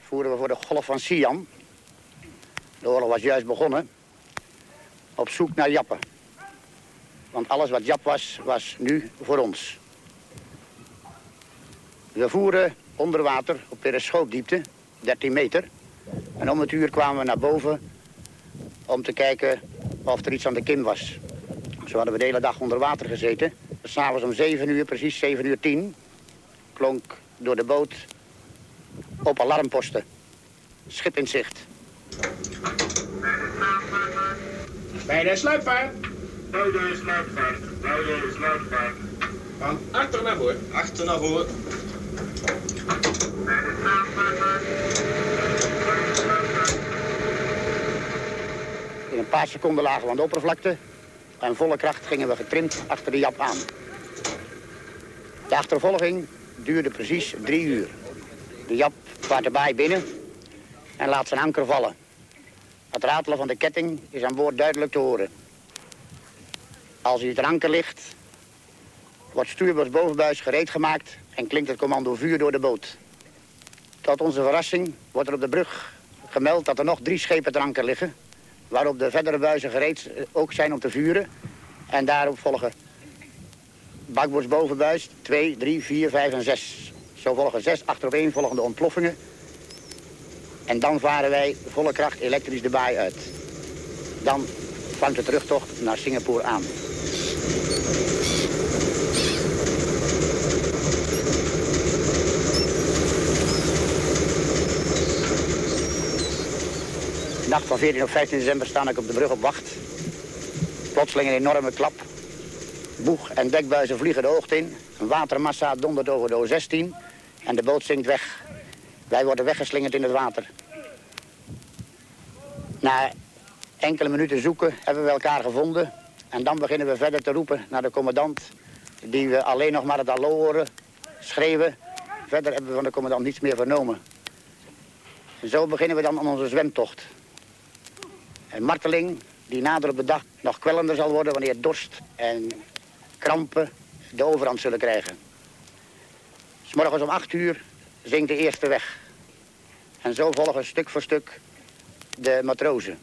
voeren we voor de golf van Siam. De oorlog was juist begonnen. Op zoek naar Jappen. Want alles wat Jap was, was nu voor ons. We voeren onder water op periscoopdiepte, 13 meter. En om het uur kwamen we naar boven om te kijken of er iets aan de kim was. Zo hadden we de hele dag onder water gezeten. S'avonds om 7 uur, precies 7 uur 10, klonk door de boot op alarmposten. Schip in zicht. Bij de sluipvaart. Bij de sluipvaart. Bij de sluipvaart. Van achter naar voor. Achter naar voor. In een paar seconden lagen we aan de oppervlakte. En volle kracht gingen we getrimd achter de Jap aan. De achtervolging duurde precies drie uur. De Jap vaart baai binnen en laat zijn anker vallen. Het ratelen van de ketting is aan boord duidelijk te horen. Als hij het anker ligt, wordt stuurboords bovenbuis gereed gemaakt en klinkt het commando vuur door de boot. Tot onze verrassing wordt er op de brug gemeld dat er nog drie schepen ter anker liggen, waarop de verdere buizen gereed eh, ook zijn om te vuren. En daarop volgen bakboords bovenbuis 2, 3, 4, 5 en 6. Zo volgen zes volgende ontploffingen. En dan varen wij volle kracht elektrisch de baai uit. Dan vangt de terugtocht naar Singapore aan. Nacht van 14 of 15 december sta ik op de brug op wacht. Plotseling een enorme klap. Boeg en dekbuizen vliegen de hoogte in. Een watermassa dondert over de O16 en de boot zinkt weg. Wij worden weggeslingerd in het water. Na enkele minuten zoeken hebben we elkaar gevonden. En dan beginnen we verder te roepen naar de commandant... die we alleen nog maar het hallo horen schreeuwen. Verder hebben we van de commandant niets meer vernomen. En zo beginnen we dan aan onze zwemtocht. Een marteling die nader op de dag nog kwellender zal worden... wanneer dorst en krampen de overhand zullen krijgen. S morgens om acht uur zingt de eerste weg. En zo volgen stuk voor stuk de matrozen.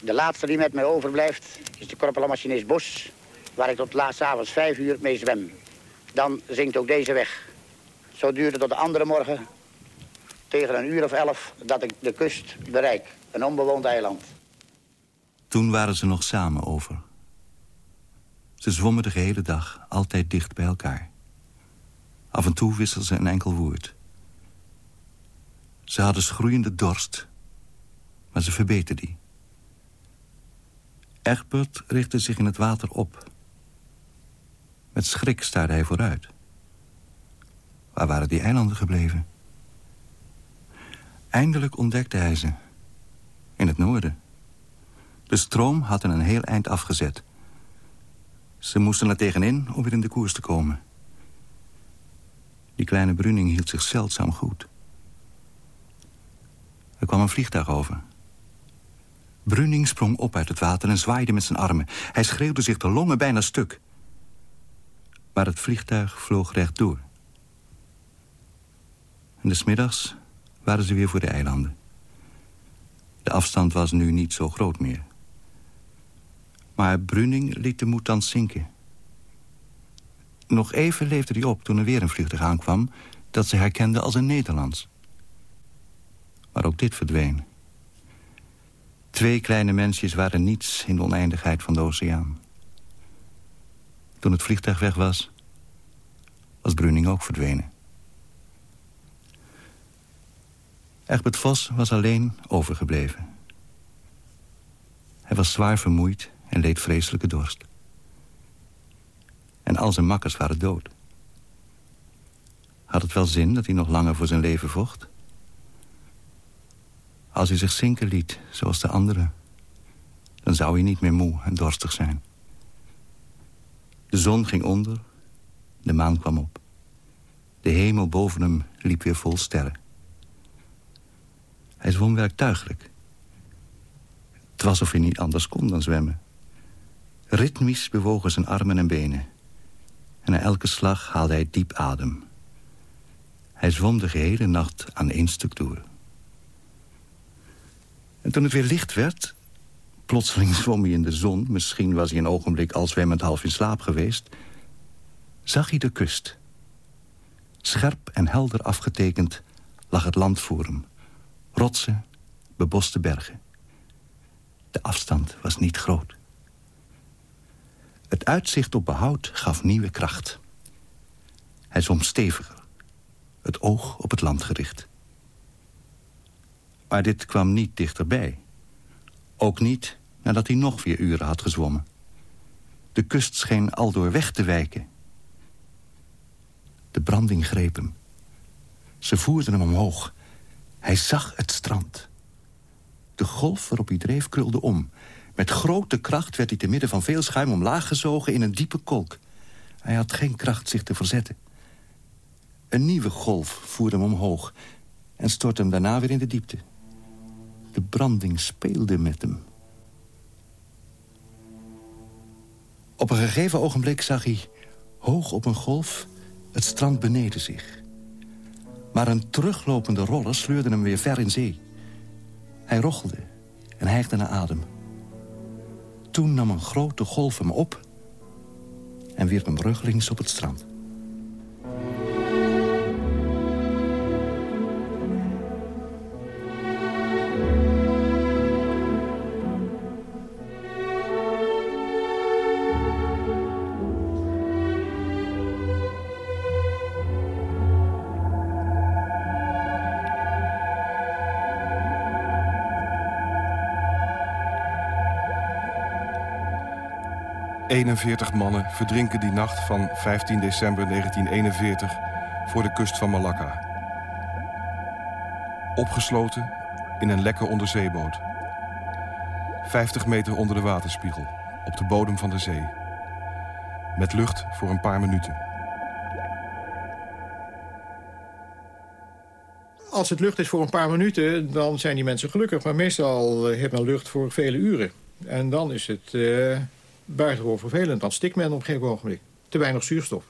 De laatste die met mij overblijft is de korpelamachinist Bos... waar ik tot laatst avonds vijf uur mee zwem. Dan zingt ook deze weg. Zo duurde tot de andere morgen, tegen een uur of elf... dat ik de kust bereik, een onbewoond eiland. Toen waren ze nog samen over. Ze zwommen de gehele dag, altijd dicht bij elkaar. Af en toe wisselden ze een enkel woord. Ze hadden schroeiende dorst, maar ze verbeten die. Egbert richtte zich in het water op. Met schrik staarde hij vooruit. Waar waren die eilanden gebleven? Eindelijk ontdekte hij ze. In het noorden. De stroom had een heel eind afgezet. Ze moesten er tegenin om weer in de koers te komen. Die kleine Bruning hield zich zeldzaam goed. Er kwam een vliegtuig over. Bruning sprong op uit het water en zwaaide met zijn armen. Hij schreeuwde zich de longen bijna stuk. Maar het vliegtuig vloog rechtdoor. En des middags waren ze weer voor de eilanden. Afstand was nu niet zo groot meer. Maar Bruning liet de moed dan zinken. Nog even leefde hij op toen er weer een vliegtuig aankwam... dat ze herkende als een Nederlands. Maar ook dit verdween. Twee kleine mensjes waren niets in de oneindigheid van de oceaan. Toen het vliegtuig weg was, was Bruning ook verdwenen. Egbert Vos was alleen overgebleven. Hij was zwaar vermoeid en leed vreselijke dorst. En al zijn makkers waren dood. Had het wel zin dat hij nog langer voor zijn leven vocht? Als hij zich zinken liet, zoals de anderen... dan zou hij niet meer moe en dorstig zijn. De zon ging onder, de maan kwam op. De hemel boven hem liep weer vol sterren. Hij zwom werktuigelijk. Het was of hij niet anders kon dan zwemmen. Ritmisch bewogen zijn armen en benen. En na elke slag haalde hij diep adem. Hij zwom de gehele nacht aan één stuk door. En toen het weer licht werd... plotseling zwom hij in de zon... misschien was hij een ogenblik al zwemmend half in slaap geweest... zag hij de kust. Scherp en helder afgetekend lag het land voor hem. Rotsen, beboste bergen. De afstand was niet groot. Het uitzicht op behoud gaf nieuwe kracht. Hij zwom steviger, het oog op het land gericht. Maar dit kwam niet dichterbij. Ook niet nadat hij nog vier uren had gezwommen. De kust scheen aldoor weg te wijken. De branding greep hem. Ze voerden hem omhoog. Hij zag het strand. De golf waarop hij dreef krulde om. Met grote kracht werd hij te midden van veel schuim omlaag gezogen in een diepe kolk. Hij had geen kracht zich te verzetten. Een nieuwe golf voerde hem omhoog en stortte hem daarna weer in de diepte. De branding speelde met hem. Op een gegeven ogenblik zag hij, hoog op een golf, het strand beneden zich. Maar een teruglopende roller sleurde hem weer ver in zee. Hij rochelde en hijgde naar adem. Toen nam een grote golf hem op en wierp hem ruglings op het strand. 41 mannen verdrinken die nacht van 15 december 1941 voor de kust van Malakka. Opgesloten in een lekke onderzeeboot. 50 meter onder de waterspiegel, op de bodem van de zee. Met lucht voor een paar minuten. Als het lucht is voor een paar minuten, dan zijn die mensen gelukkig. Maar meestal eh, heeft men lucht voor vele uren. En dan is het... Uh buitengewoon vervelend. Dan stikt men op gegeven ogenblik. Te weinig zuurstof.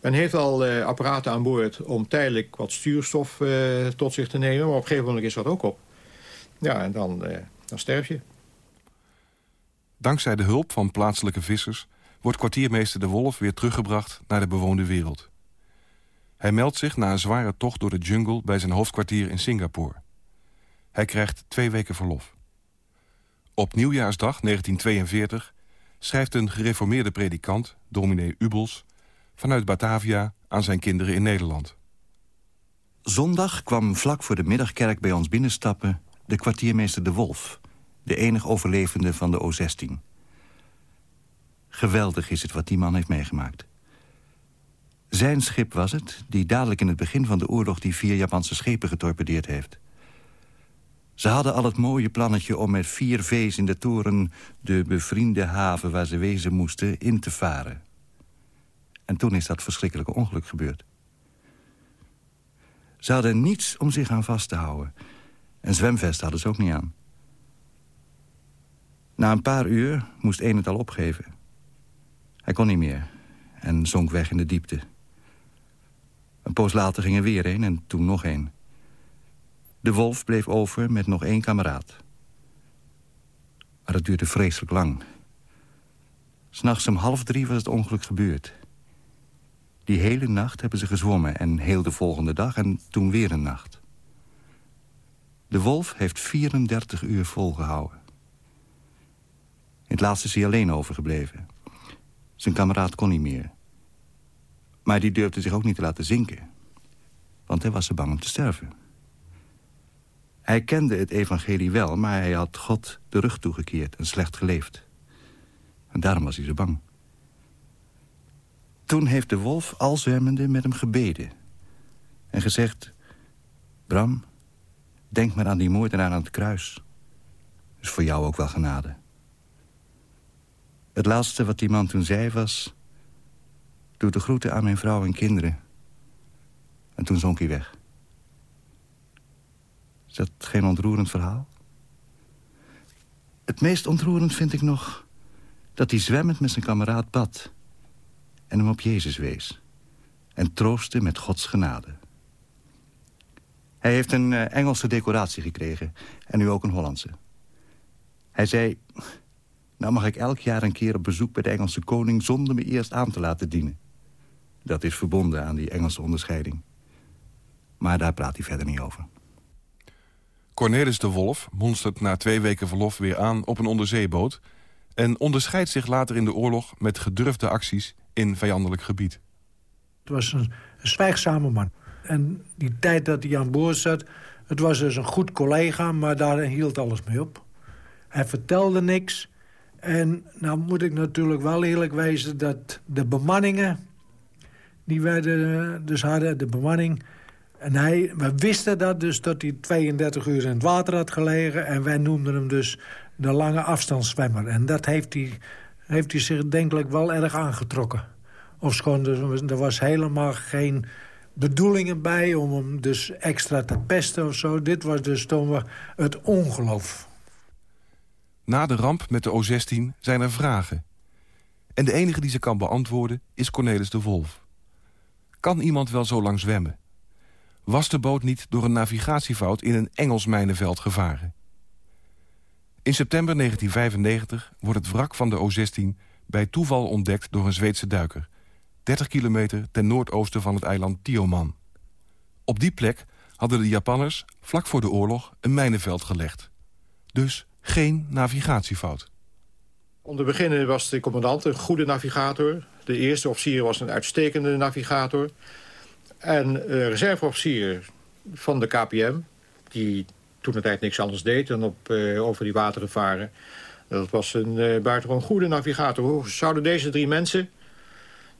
Men heeft al uh, apparaten aan boord om tijdelijk wat zuurstof uh, tot zich te nemen. Maar op een gegeven moment is dat ook op. Ja, en dan, uh, dan sterf je. Dankzij de hulp van plaatselijke vissers... wordt kwartiermeester De Wolf weer teruggebracht naar de bewoonde wereld. Hij meldt zich na een zware tocht door de jungle... bij zijn hoofdkwartier in Singapore. Hij krijgt twee weken verlof. Op nieuwjaarsdag 1942 schrijft een gereformeerde predikant, dominee Ubels... vanuit Batavia aan zijn kinderen in Nederland. Zondag kwam vlak voor de middagkerk bij ons binnenstappen... de kwartiermeester De Wolf, de enig overlevende van de O-16. Geweldig is het wat die man heeft meegemaakt. Zijn schip was het, die dadelijk in het begin van de oorlog... die vier Japanse schepen getorpedeerd heeft. Ze hadden al het mooie plannetje om met vier V's in de toren... de bevriende haven waar ze wezen moesten in te varen. En toen is dat verschrikkelijke ongeluk gebeurd. Ze hadden niets om zich aan vast te houden. Een zwemvest hadden ze ook niet aan. Na een paar uur moest een het al opgeven. Hij kon niet meer en zonk weg in de diepte. Een poos later ging er weer een en toen nog een. De wolf bleef over met nog één kameraad. Maar het duurde vreselijk lang. S'nachts om half drie was het ongeluk gebeurd. Die hele nacht hebben ze gezwommen en heel de volgende dag en toen weer een nacht. De wolf heeft 34 uur volgehouden. In het laatste is hij alleen overgebleven. Zijn kameraad kon niet meer. Maar die durfde zich ook niet te laten zinken. Want hij was ze bang om te sterven. Hij kende het evangelie wel, maar hij had God de rug toegekeerd en slecht geleefd. En daarom was hij zo bang. Toen heeft de wolf al zwemmende met hem gebeden. En gezegd... Bram, denk maar aan die moordenaar aan het kruis. Is voor jou ook wel genade. Het laatste wat die man toen zei was... Doe de groeten aan mijn vrouw en kinderen. En toen zonk hij weg. Is dat geen ontroerend verhaal? Het meest ontroerend vind ik nog... dat hij zwemmend met zijn kameraad bad... en hem op Jezus wees. En troostte met Gods genade. Hij heeft een uh, Engelse decoratie gekregen. En nu ook een Hollandse. Hij zei... Nou mag ik elk jaar een keer op bezoek bij de Engelse koning... zonder me eerst aan te laten dienen. Dat is verbonden aan die Engelse onderscheiding. Maar daar praat hij verder niet over. Cornelis de Wolf monstert na twee weken verlof weer aan op een onderzeeboot... en onderscheidt zich later in de oorlog met gedurfde acties in vijandelijk gebied. Het was een, zwijgzame man. En die tijd dat hij aan boord zat, het was dus een goed collega... maar daar hield alles mee op. Hij vertelde niks. En nou moet ik natuurlijk wel eerlijk wezen dat de bemanningen... die werden dus hadden, de bemanning... En we wisten dat dus dat hij 32 uur in het water had gelegen... en wij noemden hem dus de lange afstandszwemmer. En dat heeft hij, heeft hij zich denkelijk wel erg aangetrokken. Of schoon, er, er was helemaal geen bedoelingen bij om hem dus extra te pesten of zo. Dit was dus toen het ongeloof. Na de ramp met de O-16 zijn er vragen. En de enige die ze kan beantwoorden is Cornelis de Wolf. Kan iemand wel zo lang zwemmen? Was de boot niet door een navigatiefout in een Engels mijnenveld gevaren? In september 1995 wordt het wrak van de O-16 bij toeval ontdekt door een Zweedse duiker. 30 kilometer ten noordoosten van het eiland Tioman. Op die plek hadden de Japanners vlak voor de oorlog een mijnenveld gelegd. Dus geen navigatiefout. Om te beginnen was de commandant een goede navigator. De eerste officier was een uitstekende navigator. En de reserveofficier van de KPM, die toen de tijd niks anders deed dan op, uh, over die wateren varen. Dat was een uh, buitengewoon goede navigator. Hoe zouden deze drie mensen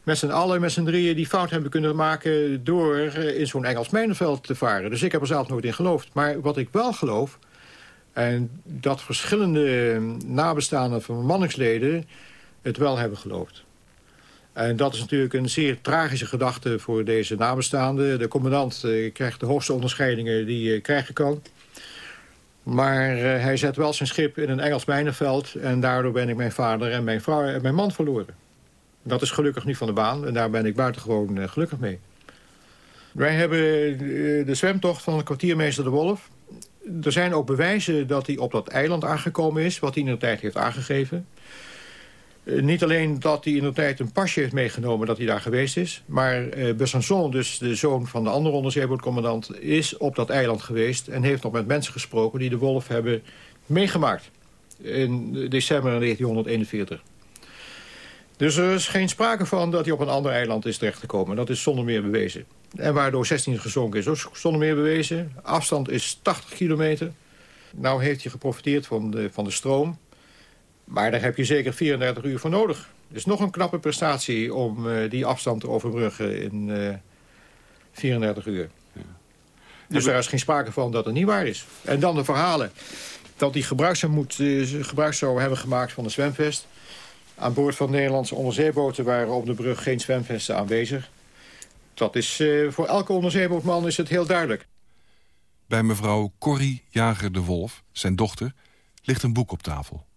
met z'n allen, met z'n drieën, die fout hebben kunnen maken... door in zo'n Engels mijnenveld te varen? Dus ik heb er zelf nooit in geloofd. Maar wat ik wel geloof... en dat verschillende nabestaanden van bemanningsleden het wel hebben geloofd. En dat is natuurlijk een zeer tragische gedachte voor deze nabestaanden. De commandant uh, krijgt de hoogste onderscheidingen die je krijgen kan. Maar uh, hij zet wel zijn schip in een Engels mijnenveld... en daardoor ben ik mijn vader en mijn vrouw en mijn man verloren. Dat is gelukkig niet van de baan en daar ben ik buitengewoon uh, gelukkig mee. Wij hebben de zwemtocht van de kwartiermeester de Wolf. Er zijn ook bewijzen dat hij op dat eiland aangekomen is... wat hij in de tijd heeft aangegeven... Uh, niet alleen dat hij in de tijd een pasje heeft meegenomen dat hij daar geweest is... maar uh, Besançon, dus de zoon van de andere onderzeebootcommandant... is op dat eiland geweest en heeft nog met mensen gesproken... die de wolf hebben meegemaakt in december 1941. Dus er is geen sprake van dat hij op een ander eiland is terechtgekomen. Dat is zonder meer bewezen. En waardoor 16 gezonken is, ook zonder meer bewezen. Afstand is 80 kilometer. Nou heeft hij geprofiteerd van de, van de stroom... Maar daar heb je zeker 34 uur voor nodig. Dus nog een knappe prestatie om uh, die afstand te overbruggen in uh, 34 uur. Ja. Dus daar is geen sprake van dat het niet waar is. En dan de verhalen dat hij gebruik zou, moet, uh, gebruik zou hebben gemaakt van de zwemvest. Aan boord van Nederlandse onderzeeboten waren op de brug geen zwemvesten aanwezig. Dat is uh, voor elke onderzeebootman is het heel duidelijk. Bij mevrouw Corrie Jager de Wolf, zijn dochter, ligt een boek op tafel.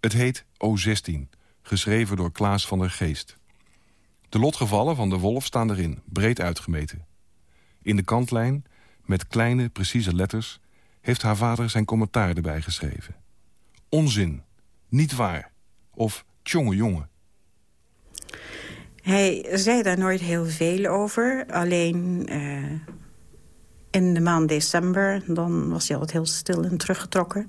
Het heet O16, geschreven door Klaas van der Geest. De lotgevallen van de wolf staan erin, breed uitgemeten. In de kantlijn, met kleine, precieze letters... heeft haar vader zijn commentaar erbij geschreven. Onzin, niet waar, of tjonge jongen. Hij zei daar nooit heel veel over. Alleen uh, in de maand december, dan was hij altijd heel stil en teruggetrokken.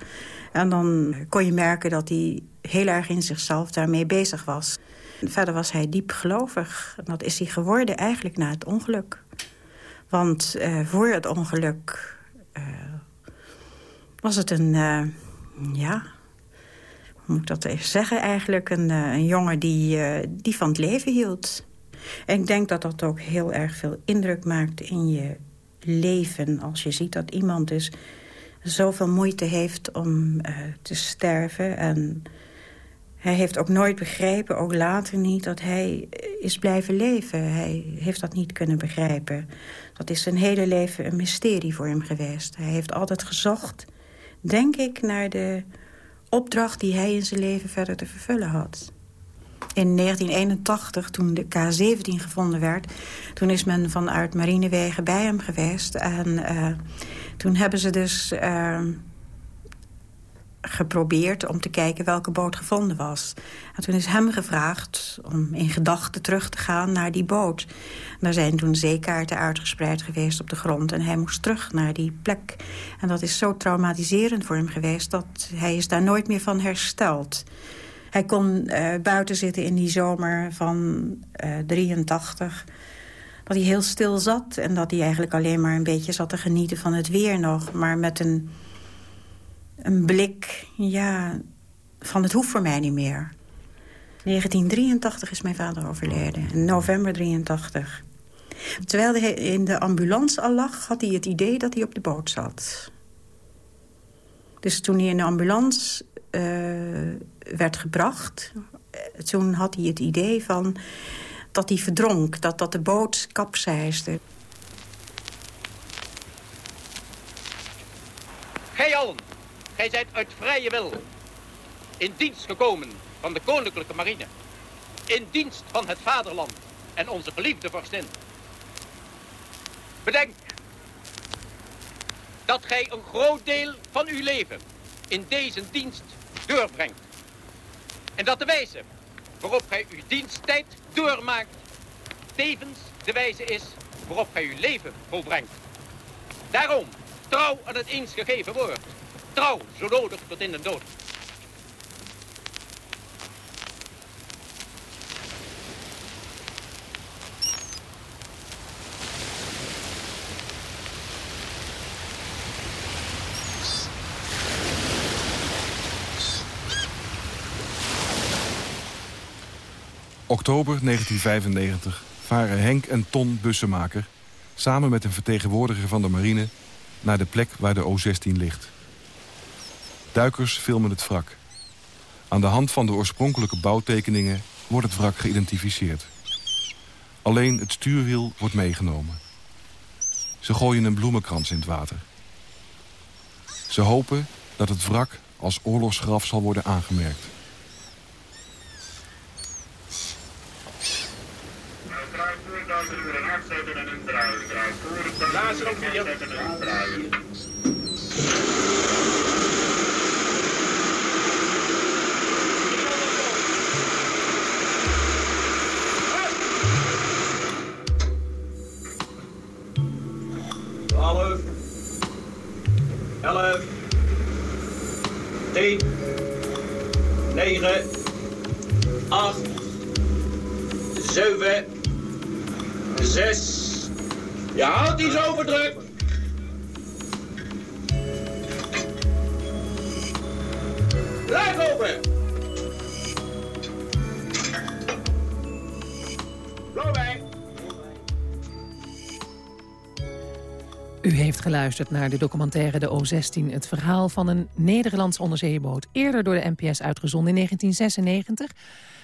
En dan kon je merken dat hij heel erg in zichzelf daarmee bezig was. Verder was hij diep gelovig. En dat is hij geworden eigenlijk na het ongeluk. Want uh, voor het ongeluk uh, was het een, uh, ja, hoe moet ik dat even zeggen eigenlijk... een, een jongen die, die van het leven hield. En ik denk dat dat ook heel erg veel indruk maakt in je leven... als je ziet dat iemand dus zoveel moeite heeft om te sterven... en hij heeft ook nooit begrepen, ook later niet, dat hij is blijven leven. Hij heeft dat niet kunnen begrijpen. Dat is zijn hele leven een mysterie voor hem geweest. Hij heeft altijd gezocht, denk ik, naar de opdracht die hij in zijn leven verder te vervullen had. In 1981, toen de K-17 gevonden werd... toen is men vanuit marinewegen bij hem geweest. En uh, toen hebben ze dus uh, geprobeerd om te kijken welke boot gevonden was. En toen is hem gevraagd om in gedachten terug te gaan naar die boot. En er zijn toen zeekaarten uitgespreid geweest op de grond... en hij moest terug naar die plek. En dat is zo traumatiserend voor hem geweest... dat hij is daar nooit meer van hersteld hij kon uh, buiten zitten in die zomer van uh, 83. Dat hij heel stil zat en dat hij eigenlijk alleen maar een beetje zat te genieten van het weer nog. Maar met een, een blik, ja, van het hoeft voor mij niet meer. 1983 is mijn vader overleden, in november 83. Terwijl hij in de ambulance al lag, had hij het idee dat hij op de boot zat. Dus toen hij in de ambulance uh, werd gebracht... toen had hij het idee van dat hij verdronk, dat, dat de boot kapseisde. Gij allen, gij zijt uit vrije wil in dienst gekomen van de Koninklijke Marine. In dienst van het vaderland en onze geliefde vorstin. Bedenk dat gij een groot deel van uw leven in deze dienst doorbrengt. En dat de wijze waarop gij uw diensttijd doormaakt... tevens de wijze is waarop gij uw leven volbrengt. Daarom, trouw aan het eens gegeven woord. Trouw, zo nodig tot in de dood. Oktober 1995 varen Henk en Ton Bussemaker... samen met een vertegenwoordiger van de marine... naar de plek waar de O-16 ligt. Duikers filmen het wrak. Aan de hand van de oorspronkelijke bouwtekeningen... wordt het wrak geïdentificeerd. Alleen het stuurwiel wordt meegenomen. Ze gooien een bloemenkrans in het water. Ze hopen dat het wrak als oorlogsgraf zal worden aangemerkt. Ook vier. Twaalf. Elf. Tien. Negen. Acht. Zeven. Zes. Ja, die is overdruk. Blijf open. U heeft geluisterd naar de documentaire De O-16... het verhaal van een Nederlandse onderzeeboot... eerder door de NPS uitgezonden in 1996...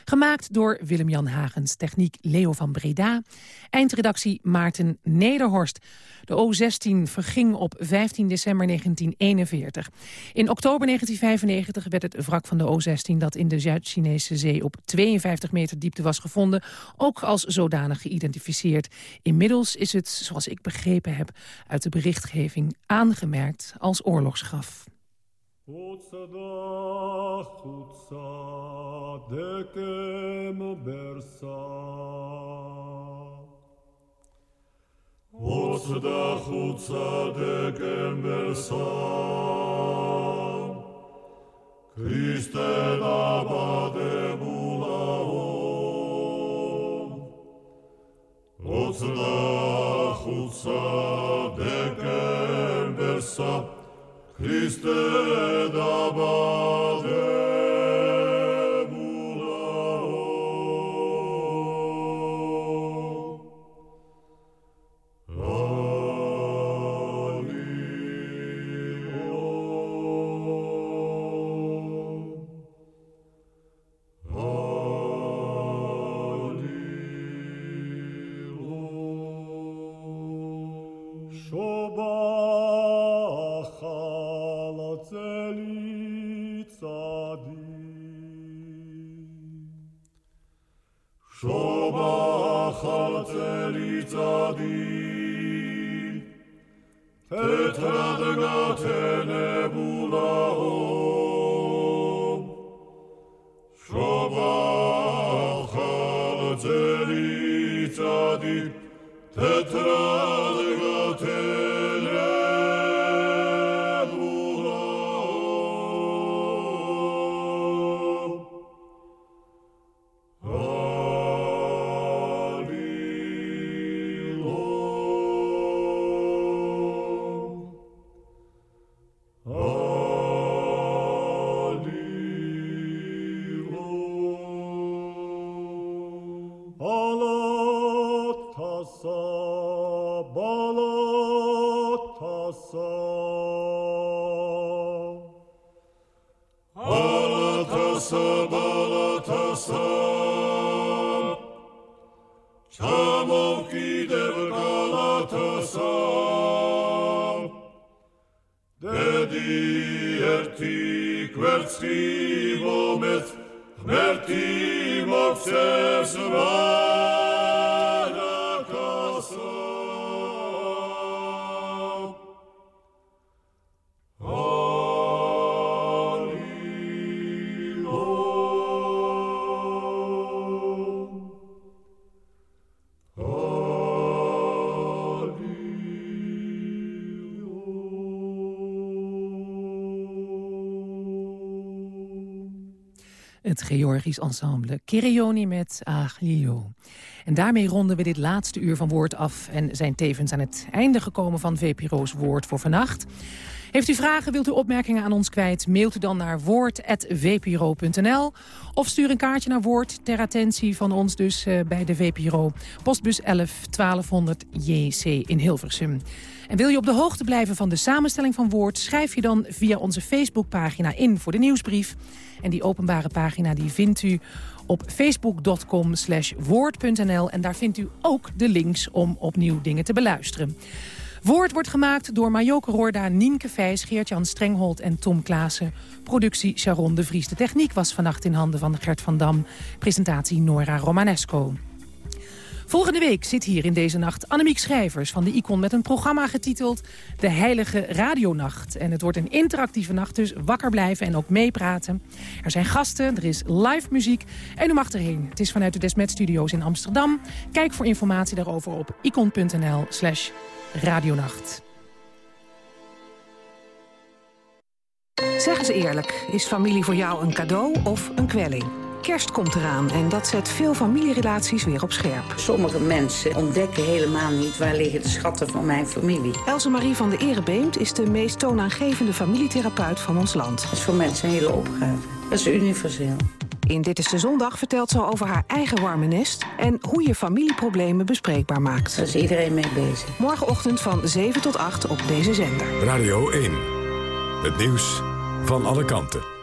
Gemaakt door Willem-Jan Hagens, techniek Leo van Breda. Eindredactie Maarten Nederhorst. De O-16 verging op 15 december 1941. In oktober 1995 werd het wrak van de O-16... dat in de Zuid-Chinese zee op 52 meter diepte was gevonden... ook als zodanig geïdentificeerd. Inmiddels is het, zoals ik begrepen heb... uit de berichtgeving aangemerkt als oorlogsgraf. Utsada, utsa, decem bersa. Utsada, utsa, decem bersa. Christe daba de mulaom. Utsada, utsa, decem bersa. Christe d'abade Het Georgisch ensemble Kirioni met Aglio. En daarmee ronden we dit laatste uur van Woord af... en zijn tevens aan het einde gekomen van VPRO's Woord voor vannacht. Heeft u vragen, wilt u opmerkingen aan ons kwijt... mailt u dan naar woord.vpro.nl... of stuur een kaartje naar Woord ter attentie van ons dus uh, bij de VPRO. Postbus 11 1200 JC in Hilversum. En wil je op de hoogte blijven van de samenstelling van Woord... schrijf je dan via onze Facebookpagina in voor de nieuwsbrief. En die openbare pagina die vindt u op facebook.com woord.nl. En daar vindt u ook de links om opnieuw dingen te beluisteren. Woord wordt gemaakt door Majoke Roorda, Nienke Vijs, Geert-Jan Strenghold en Tom Klaassen. Productie Sharon de Vries. De techniek was vannacht in handen van Gert van Dam. Presentatie Nora Romanesco. Volgende week zit hier in deze nacht Annemiek Schrijvers van de Icon... met een programma getiteld De Heilige Radionacht. En het wordt een interactieve nacht, dus wakker blijven en ook meepraten. Er zijn gasten, er is live muziek en u mag. Het is vanuit de Desmet Studios in Amsterdam. Kijk voor informatie daarover op icon.nl radionacht. Zeg eens eerlijk, is familie voor jou een cadeau of een kwelling? Kerst komt eraan en dat zet veel familierelaties weer op scherp. Sommige mensen ontdekken helemaal niet waar liggen de schatten van mijn familie. Else Marie van de Erebeemd is de meest toonaangevende familietherapeut van ons land. Dat is voor mensen een hele opgave. Dat is universeel. In Dit is de Zondag vertelt ze over haar eigen warme nest... en hoe je familieproblemen bespreekbaar maakt. Daar is iedereen mee bezig. Morgenochtend van 7 tot 8 op deze zender. Radio 1. Het nieuws van alle kanten.